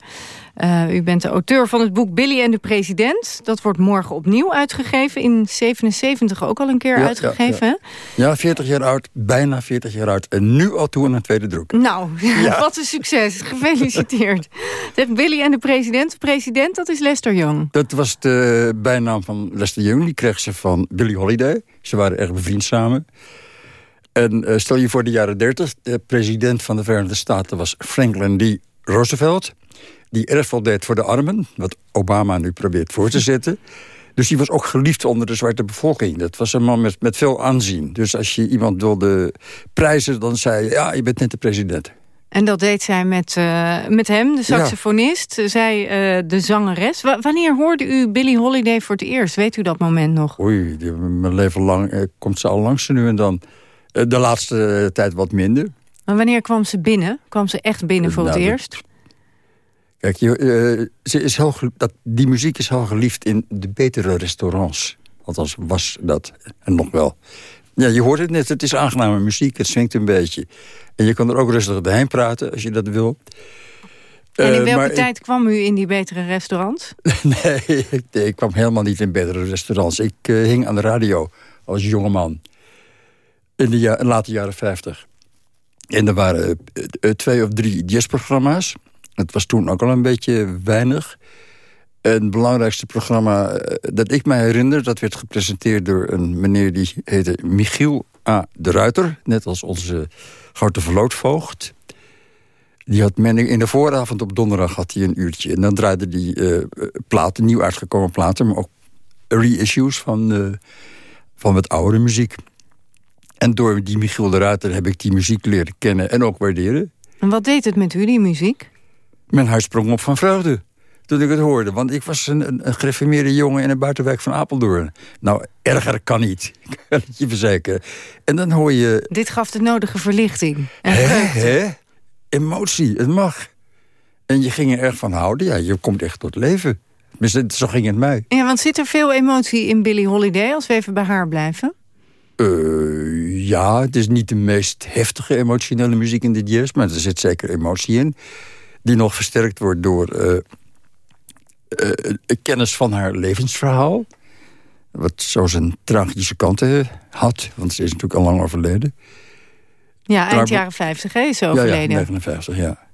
Eh, u bent de auteur van het boek Billy en de President. Dat wordt morgen opnieuw uitgegeven. In 77 ook al een keer Ja, uitgegeven, ja. hè? Ja, 40 jaar oud, bijna 40 jaar oud. En nu al toe aan een tweede druk. Nou, *laughs* wat een succes. Gefeliciteerd. Zeg, Billy en de president. De president, dat is Lester Young. Dat was de bijnaam van Lester Young. Die kreeg ze van Billie Holiday. Ze waren erg bevriend samen. En eh, stel je voor de jaren 30. De president van de Verenigde Staten was Franklin D. Roosevelt. Die erg veel deed voor de armen. Wat Obama nu probeert voor te zetten. Dus die was ook geliefd onder de zwarte bevolking. Dat was een man met, met veel aanzien. Dus als je iemand wilde prijzen, dan zei je... ja, je bent net de president. En dat deed zij met, eh, met hem, de saxofonist. Zij eh, de zangeres. Wa- wanneer hoorde u Billie Holiday voor het eerst? Weet u dat moment nog? Oei, die- mijn leven lang eh, komt ze al langs nu en dan. De laatste tijd wat minder. Maar wanneer kwam ze binnen? Kwam ze echt binnen voor het Nou, eerst? Kijk, je, eh, ze is heel, dat, die muziek is heel geliefd in de betere restaurants. Althans, was dat. En nog wel. Ja, je hoort het net. Het is aangename muziek. Het swingt een beetje. En je kan er ook rustig doorheen praten, als je dat wil. En in Eh, welke ik- tijd kwam u in die betere restaurants? *laughs* Nee, ik, ik kwam helemaal niet in betere restaurants. Ik eh, hing aan de radio als jongeman. In de ja- late jaren 50. En er waren eh, eh, twee of drie jazzprogramma's. Het was toen ook al een beetje weinig. En het belangrijkste programma eh, dat ik me herinner... dat werd gepresenteerd door een meneer die heette Michiel A. de Ruiter. Net als onze grote verlootvoogd. Die had men in de vooravond op donderdag had hij een uurtje. En dan draaide eh, platen, nieuw uitgekomen platen... maar ook reissues van, eh, van wat oudere muziek. En door die Michiel de Ruiter heb ik die muziek leren kennen en ook waarderen. En wat deed het met u, die muziek? Mijn huis sprong op van vreugde toen ik het hoorde. Want ik was een, een, een gereformeerde jongen in een buitenwijk van Apeldoorn. Nou, erger kan niet. *laughs* Kan je verzekeren. En dan hoor je... Dit gaf de nodige verlichting. En Hè? Emotie, het mag. En je ging er erg van houden. Ja, je komt echt tot leven. Zo ging het mij. Ja, want zit er veel emotie in Billie Holiday... als we even bij haar blijven? Eh, ja, het is niet de meest heftige emotionele muziek in de jazz... maar er zit zeker emotie in. Die nog versterkt wordt door eh, eh, kennis van haar levensverhaal. Wat zo zijn tragische kanten had. Want ze is natuurlijk al lang overleden. Ja, eind jaren 50 hè, is ze Ja, overleden. ja, 59, ja.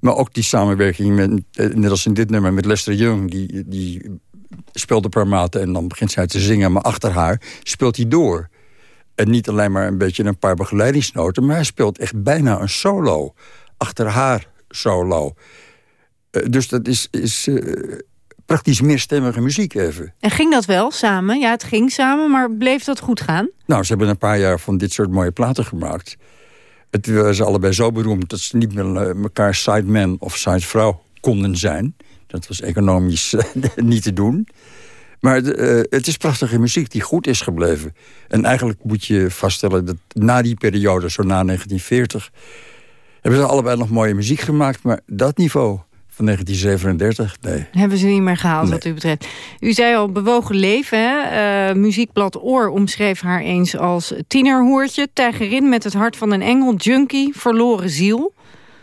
Maar ook die samenwerking, met, net als in dit nummer, met Lester Young... die, die speelt een paar maten en dan begint zij te zingen... maar achter haar speelt hij door. En niet alleen maar een beetje een paar begeleidingsnoten... maar hij speelt echt bijna een solo. Achter haar solo. Eh, dus dat is, is eh, praktisch meerstemmige muziek even. En ging dat wel samen? Ja, het ging samen, maar bleef dat goed gaan? Nou, ze hebben een paar jaar van dit soort mooie platen gemaakt. Het waren ze allebei zo beroemd dat ze niet meer eh, elkaar sideman of sidevrouw konden zijn. Dat was economisch eh, *laughs* niet te doen. Maar de, eh, het is prachtige muziek die goed is gebleven. En eigenlijk moet je vaststellen dat na die periode, zo na 1940... hebben ze allebei nog mooie muziek gemaakt. Maar dat niveau van 1937, nee. Hebben ze niet meer gehaald wat u betreft. U zei al, bewogen leven. Hè? Eh, muziekblad Oor omschreef haar eens als tienerhoertje... tijgerin met het hart van een engel, junkie, verloren ziel.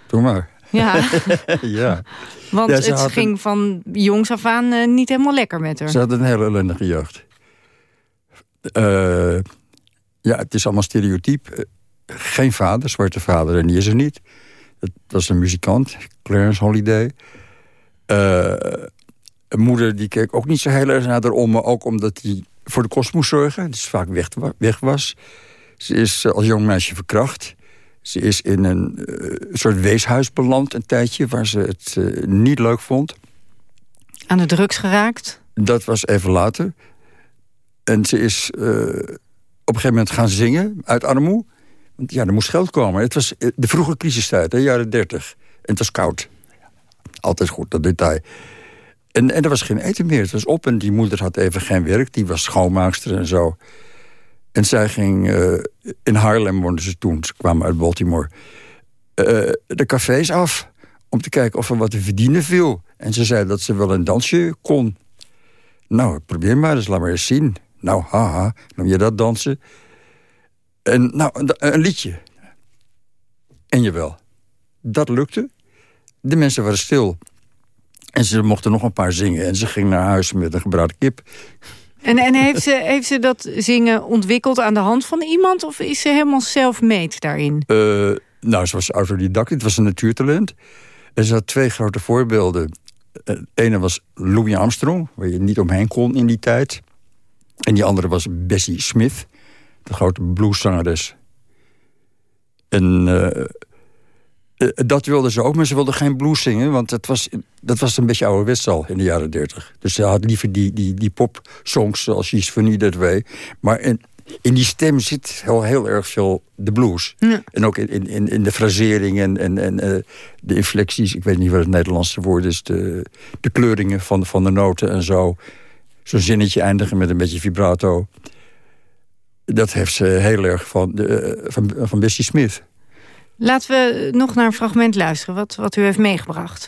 Doe maar. Ja, *laughs* ja. want Ja, het ging van jongs af aan eh, niet helemaal lekker met haar. Ze had een hele ellendige jeugd. Eh, ja, het is allemaal stereotyp. Eh, geen vader, zwarte vader, en die is er niet. Het was een muzikant, Clarence Holiday. Eh, een moeder die keek ook niet zo heel erg naar haar om... maar ook omdat hij voor de kost moest zorgen. Dus vaak weg, weg was. Ze is als jong meisje verkracht. Ze is in een eh, soort weeshuis beland een tijdje... waar ze het eh, niet leuk vond. Aan de drugs geraakt. Dat was even later. En ze is eh, op een gegeven moment gaan zingen uit armoe. Want ja, er moest geld komen. Het was de vroege crisistijd, de jaren dertig. En het was koud. Altijd goed, dat detail. En, en er was geen eten meer. Het was op en die moeder had even geen werk. Die was schoonmaakster en zo. En zij ging... eh, in Harlem woonden ze toen. Ze kwamen uit Baltimore. eh, de cafés af. Om te kijken of er wat te verdienen viel. En ze zei dat ze wel een dansje kon. Nou, probeer maar eens, laat maar eens zien. Nou, haha, noem je dat dansen? En nou, een, een liedje. En jawel, dat lukte. De mensen waren stil. En ze mochten nog een paar zingen. En ze ging naar huis met een gebraden kip. En, en heeft, ze, heeft ze dat zingen ontwikkeld aan de hand van iemand... of is ze helemaal self-made daarin? Eh, nou, ze was autodidact. Het was een natuurtalent. En ze had twee grote voorbeelden. Het ene was Louis Armstrong, waar je niet omheen kon in die tijd. En die andere was Bessie Smith, de grote blueszangeres. En eh, eh, dat wilde ze ook, maar ze wilde geen blues zingen... want dat was, dat was een beetje ouderwets al in de jaren dertig. Dus ze had liever die, die, die popsongs zoals She's Funny That Way. Maar in, in die stem zit heel, heel erg veel de blues. En ook in, in, in de frasering en, en, en eh, de inflecties. Ik weet niet wat het Nederlandse woord is. De, de kleuringen van, van de noten en zo. Zo'n zinnetje eindigen met een beetje vibrato. Dat heeft ze heel erg van, de, eh, van, van Bessie Smith. Laten we nog naar een fragment luisteren wat, wat u heeft meegebracht.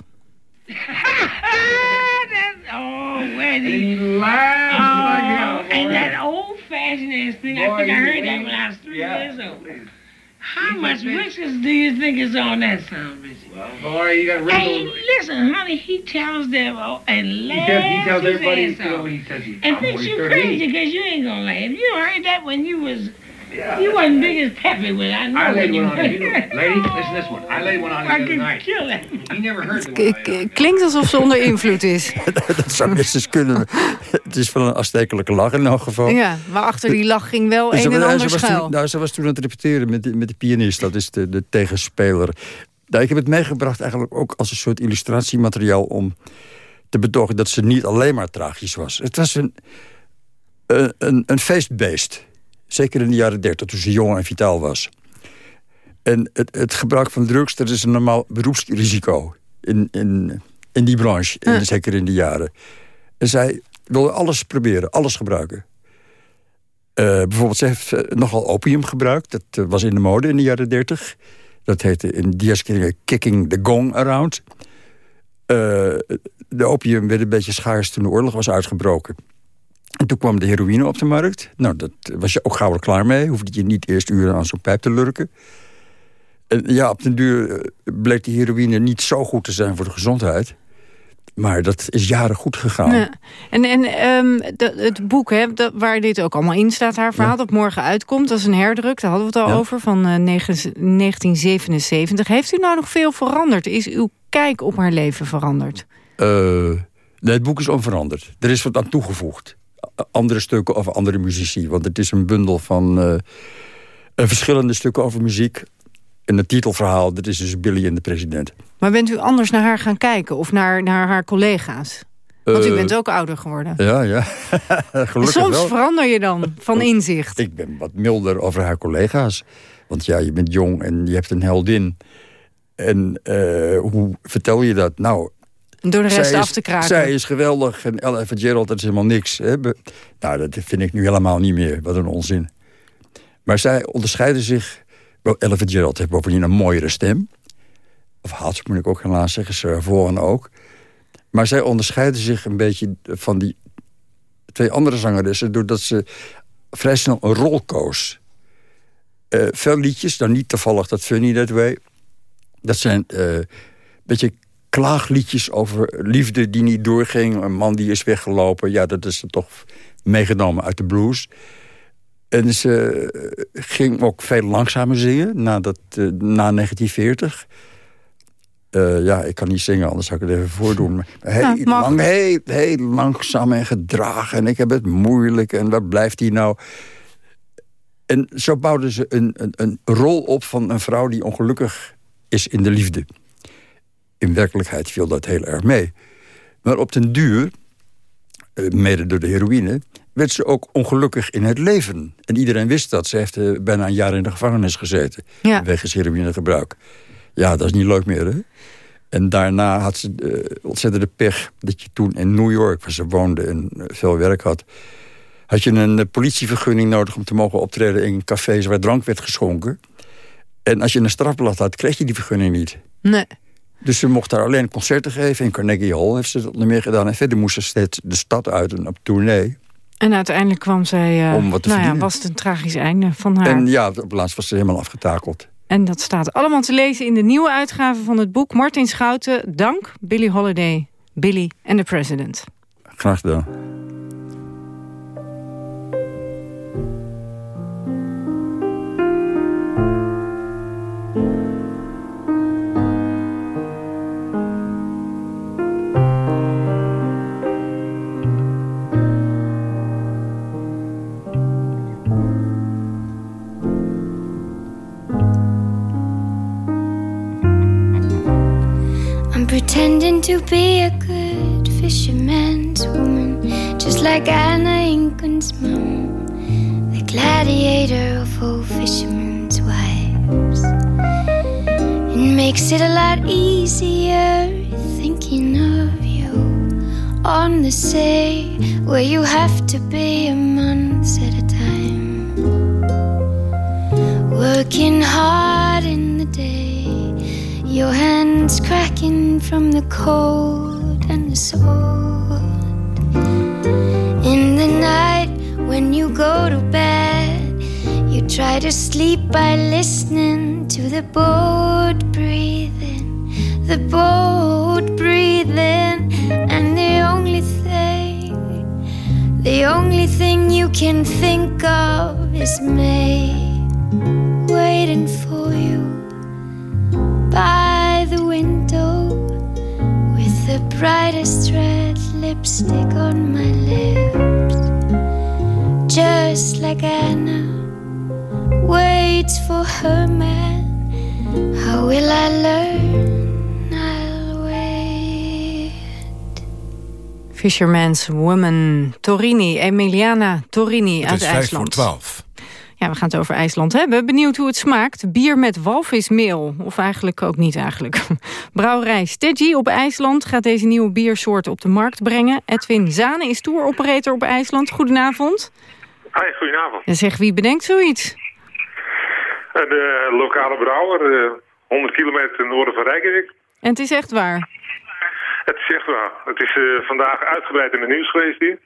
Oh, he lies oh, and that old fashioned ass thing. I think I heard that when I was three years old. How much whiskers do you think is on that son, bitch? Well, boy, you got Hey, listen, honey, he tells them oh, and laughs tells- he tells everybody, you off. he says he- and thinks you 38. crazy because you ain't gonna laugh. You heard that when you was. You wasn't big as Peppy when I know I laid you one on him. Lady, listen this one. I laid one on him I the night. kill him. He never heard the one. K- klinkt alsof ze onder invloed is. *laughs* dat zou best eens kunnen. Het is wel een aanstekelijke lach in elk geval. Ja, maar achter die lach ging wel Dus een en ze ander was schuil. Toen, nou, ze was toen aan het repeteren met de, met de pianist. Dat is de, de tegenspeler. Nou, ik heb het meegebracht eigenlijk ook als een soort illustratiemateriaal... om te betogen dat ze niet alleen maar tragisch was. Het was een, een, een, een feestbeest. Zeker in de jaren dertig, toen ze jong en vitaal was. En het, het gebruik van drugs, dat is een normaal beroepsrisico... in, in, in die branche, en zeker in die jaren. En zij wilde alles proberen, alles gebruiken. Eh, bijvoorbeeld, ze heeft eh, nogal opium gebruikt. Dat eh, was in de mode in de jaren dertig. Dat heette in diaskringen kicking the gong around. De opium werd een beetje schaars toen de oorlog was uitgebroken. En toen kwam de heroïne op de markt. Nou, dat was je ook gauw er klaar mee. Hoefde je niet eerst uren aan zo'n pijp te lurken. En ja, op den duur eh, bleek die heroïne niet zo goed te zijn voor de gezondheid. Maar dat is jaren goed gegaan. Ja. En, en ehm, de- het boek hè, waar dit ook allemaal in staat, haar verhaal... dat morgen uitkomt, dat is een herdruk, daar hadden we het al Ja. over... van eh, negen- 1977. Heeft u nou nog veel veranderd? Is uw kijk op haar leven veranderd? Eh, nee, het boek is onveranderd. Er is wat aan toegevoegd. Andere stukken over andere muzici. Want het is een bundel van eh, eh, verschillende stukken over muziek. En het titelverhaal, dat is dus Billy en de president. Maar bent u anders naar haar gaan kijken? Of naar, naar haar collega's? Want u Eh, bent ook ouder geworden. Ja, ja. *laughs* Gelukkig Soms wel. verander je dan van inzicht. Ik ben wat milder over haar collega's. Want ja, je bent jong en je hebt een heldin. En hoe vertel je dat? Nou, Door de rest zij af is- te kraken. Zij is geweldig en Ella Fitzgerald, dat is helemaal niks. Hè? Nou, dat vind ik nu helemaal niet meer. Wat een onzin. Maar zij onderscheiden zich... Ella Fitzgerald heeft bovendien een mooiere stem. Of had, moet ik ook helaas zeggen. Sarah Vaughan ook. Maar zij onderscheiden zich een beetje van die twee andere zangeressen... doordat ze vrij snel een rol koos. Eh, veel liedjes, dan niet toevallig dat Funny That Way. Dat zijn eh, een beetje klaagliedjes over liefde die niet doorging. Een man die is weggelopen. Ja, dat is er toch meegenomen uit de blues. En ze eh, ging ook veel langzamer zingen na, dat, eh, na 1940. Eh, ja, ik kan niet zingen, anders zou ik het even voordoen. Maar *laughs* heel, Ja, mag. lang, heel, heel langzaam en gedragen. En ik heb het moeilijk. En waar blijft hij nou? En zo bouwden ze een, een, een rol op van een vrouw die ongelukkig is in de liefde. In werkelijkheid viel dat heel erg mee. Maar op den duur, eh, mede door de heroïne... werd ze ook ongelukkig in het leven. En iedereen wist dat. Ze heeft eh, bijna een jaar in de gevangenis gezeten. Ja. Wegens heroïnegebruik. Ja, dat is niet leuk meer, hè? En daarna had ze uh, ontzettende pech... dat je toen in New York, waar ze woonde en eh, veel werk had... had je een eh, politievergunning nodig om te mogen optreden... in cafés waar drank werd geschonken. En als je een strafblad had, kreeg je die vergunning niet. Nee. Dus ze mocht daar alleen concerten geven. In Carnegie Hall heeft ze dat niet meer gedaan. En verder moest ze steeds de stad uit en op tournee. En uiteindelijk kwam zij... eh, Om wat te nou ja, was het een tragisch einde van haar. En ja, op laatst was ze helemaal afgetakeld. En dat staat allemaal te lezen in de nieuwe uitgave van het boek. Martin Schouten, dank. Billy Holiday, Billy and the President. Graag gedaan. Pretending to be a good fisherman's woman, just like Anna Inken's mom. The gladiator of all fishermen's wives. It makes it a lot easier thinking of you on the sea where you have to be a month at a time. Working hard in the day, your hands cracking from the cold and the sword. In the night when you go to bed, you try to sleep by listening to the boat breathing, the boat breathing, and the only thing, the only thing you can think of is me waiting for you by the window with the brightest red lipstick on my lips. Just like Anna waits for her man. How will I learn? I'll wait. Fisherman's Woman, Torini, Emiliana Torini uit IJsland. voor 12. Ja, we gaan het over IJsland hebben. Benieuwd hoe het smaakt. Bier met walvismeel. Of eigenlijk ook niet eigenlijk. *laughs* Brouwerij Stedgy op IJsland gaat deze nieuwe biersoort op de markt brengen. Edwin Zane is tour-operator op IJsland. Goedenavond. Hi, goedenavond. Ja, zeg, wie bedenkt zoiets? Een eh, lokale brouwer, eh, 100 kilometer ten noorden van Reykjavik. En het is echt waar. Het is echt waar. Het is eh, vandaag uitgebreid in het nieuws geweest hier.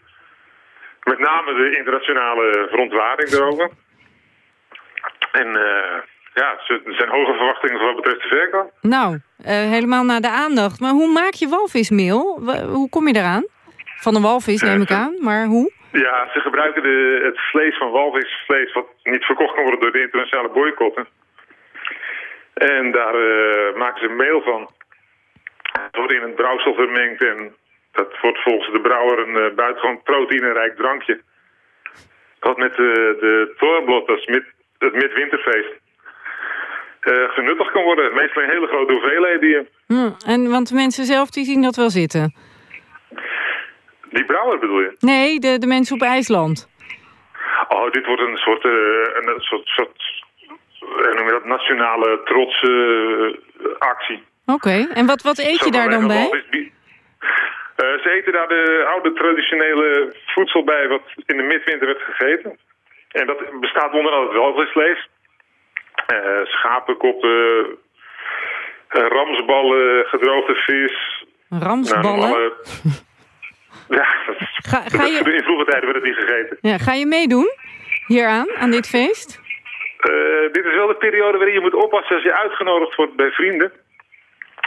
Met name de internationale verontwaring daarover. En eh, ja, er zijn hoge verwachtingen wat betreft de verkoop. Nou, eh, helemaal naar de aandacht. Maar hoe maak je walvismeel? Wa- hoe kom je eraan? Van een walvis neem ik aan, maar hoe? Ja, ze gebruiken de, het vlees van walvisvlees wat niet verkocht kan worden door de internationale boycotten. En daar eh, maken ze meel van. Het wordt in het brouwsel vermengd en dat wordt volgens de brouwer een eh, buitengewoon proteïnerijk drankje. Wat met de, de toorblot, dat is het midwinterfeest, eh genuttigd kan worden. Meestal in hele grote hoeveelheden hier. Hm, en, want de mensen zelf die zien dat wel zitten. Die brouwer bedoel je? Nee, de, de mensen op IJsland. Oh, dit wordt een soort, eh, een, soort, soort eh, noem je dat, nationale trots eh, actie. Oké, en wat, wat eet je daar dan bij? Ze eten daar de oude traditionele voedsel bij wat in de midwinter werd gegeten. En dat bestaat onder andere uit walvisvlees, eh schapenkoppen, eh, ramsballen, gedroogde vis. Ramsballen? Nou, alle- *laughs* ja, dat, Ga, ga, je, in vroege tijden werd het niet gegeten. ja, ga je meedoen hieraan, aan dit feest? Eh, dit is wel de periode waarin je moet oppassen als je uitgenodigd wordt bij vrienden.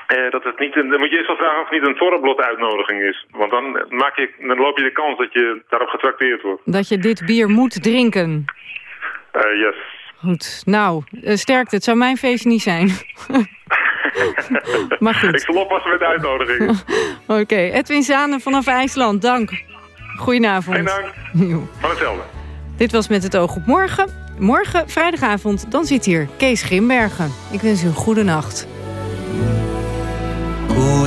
Eh, dat het niet een, dan moet je eerst wel vragen of het niet een torreblot uitnodiging is. Want dan, maak je, dan loop je de kans dat je daarop getrakteerd wordt. Dat je dit bier moet drinken. Eh, yes. Goed, nou, eh, sterkte. Het zou mijn feest niet zijn. *laughs* maar goed. Ik zal oppassen met de uitnodigingen. *laughs* Oké, Edwin Zane vanaf IJsland, dank. Goedenavond. Geen dank. *laughs* Van hetzelfde. Dit was Met het oog op morgen. Morgen, vrijdagavond, dan zit hier Kees Grimbergen. Ik wens u een goede nacht.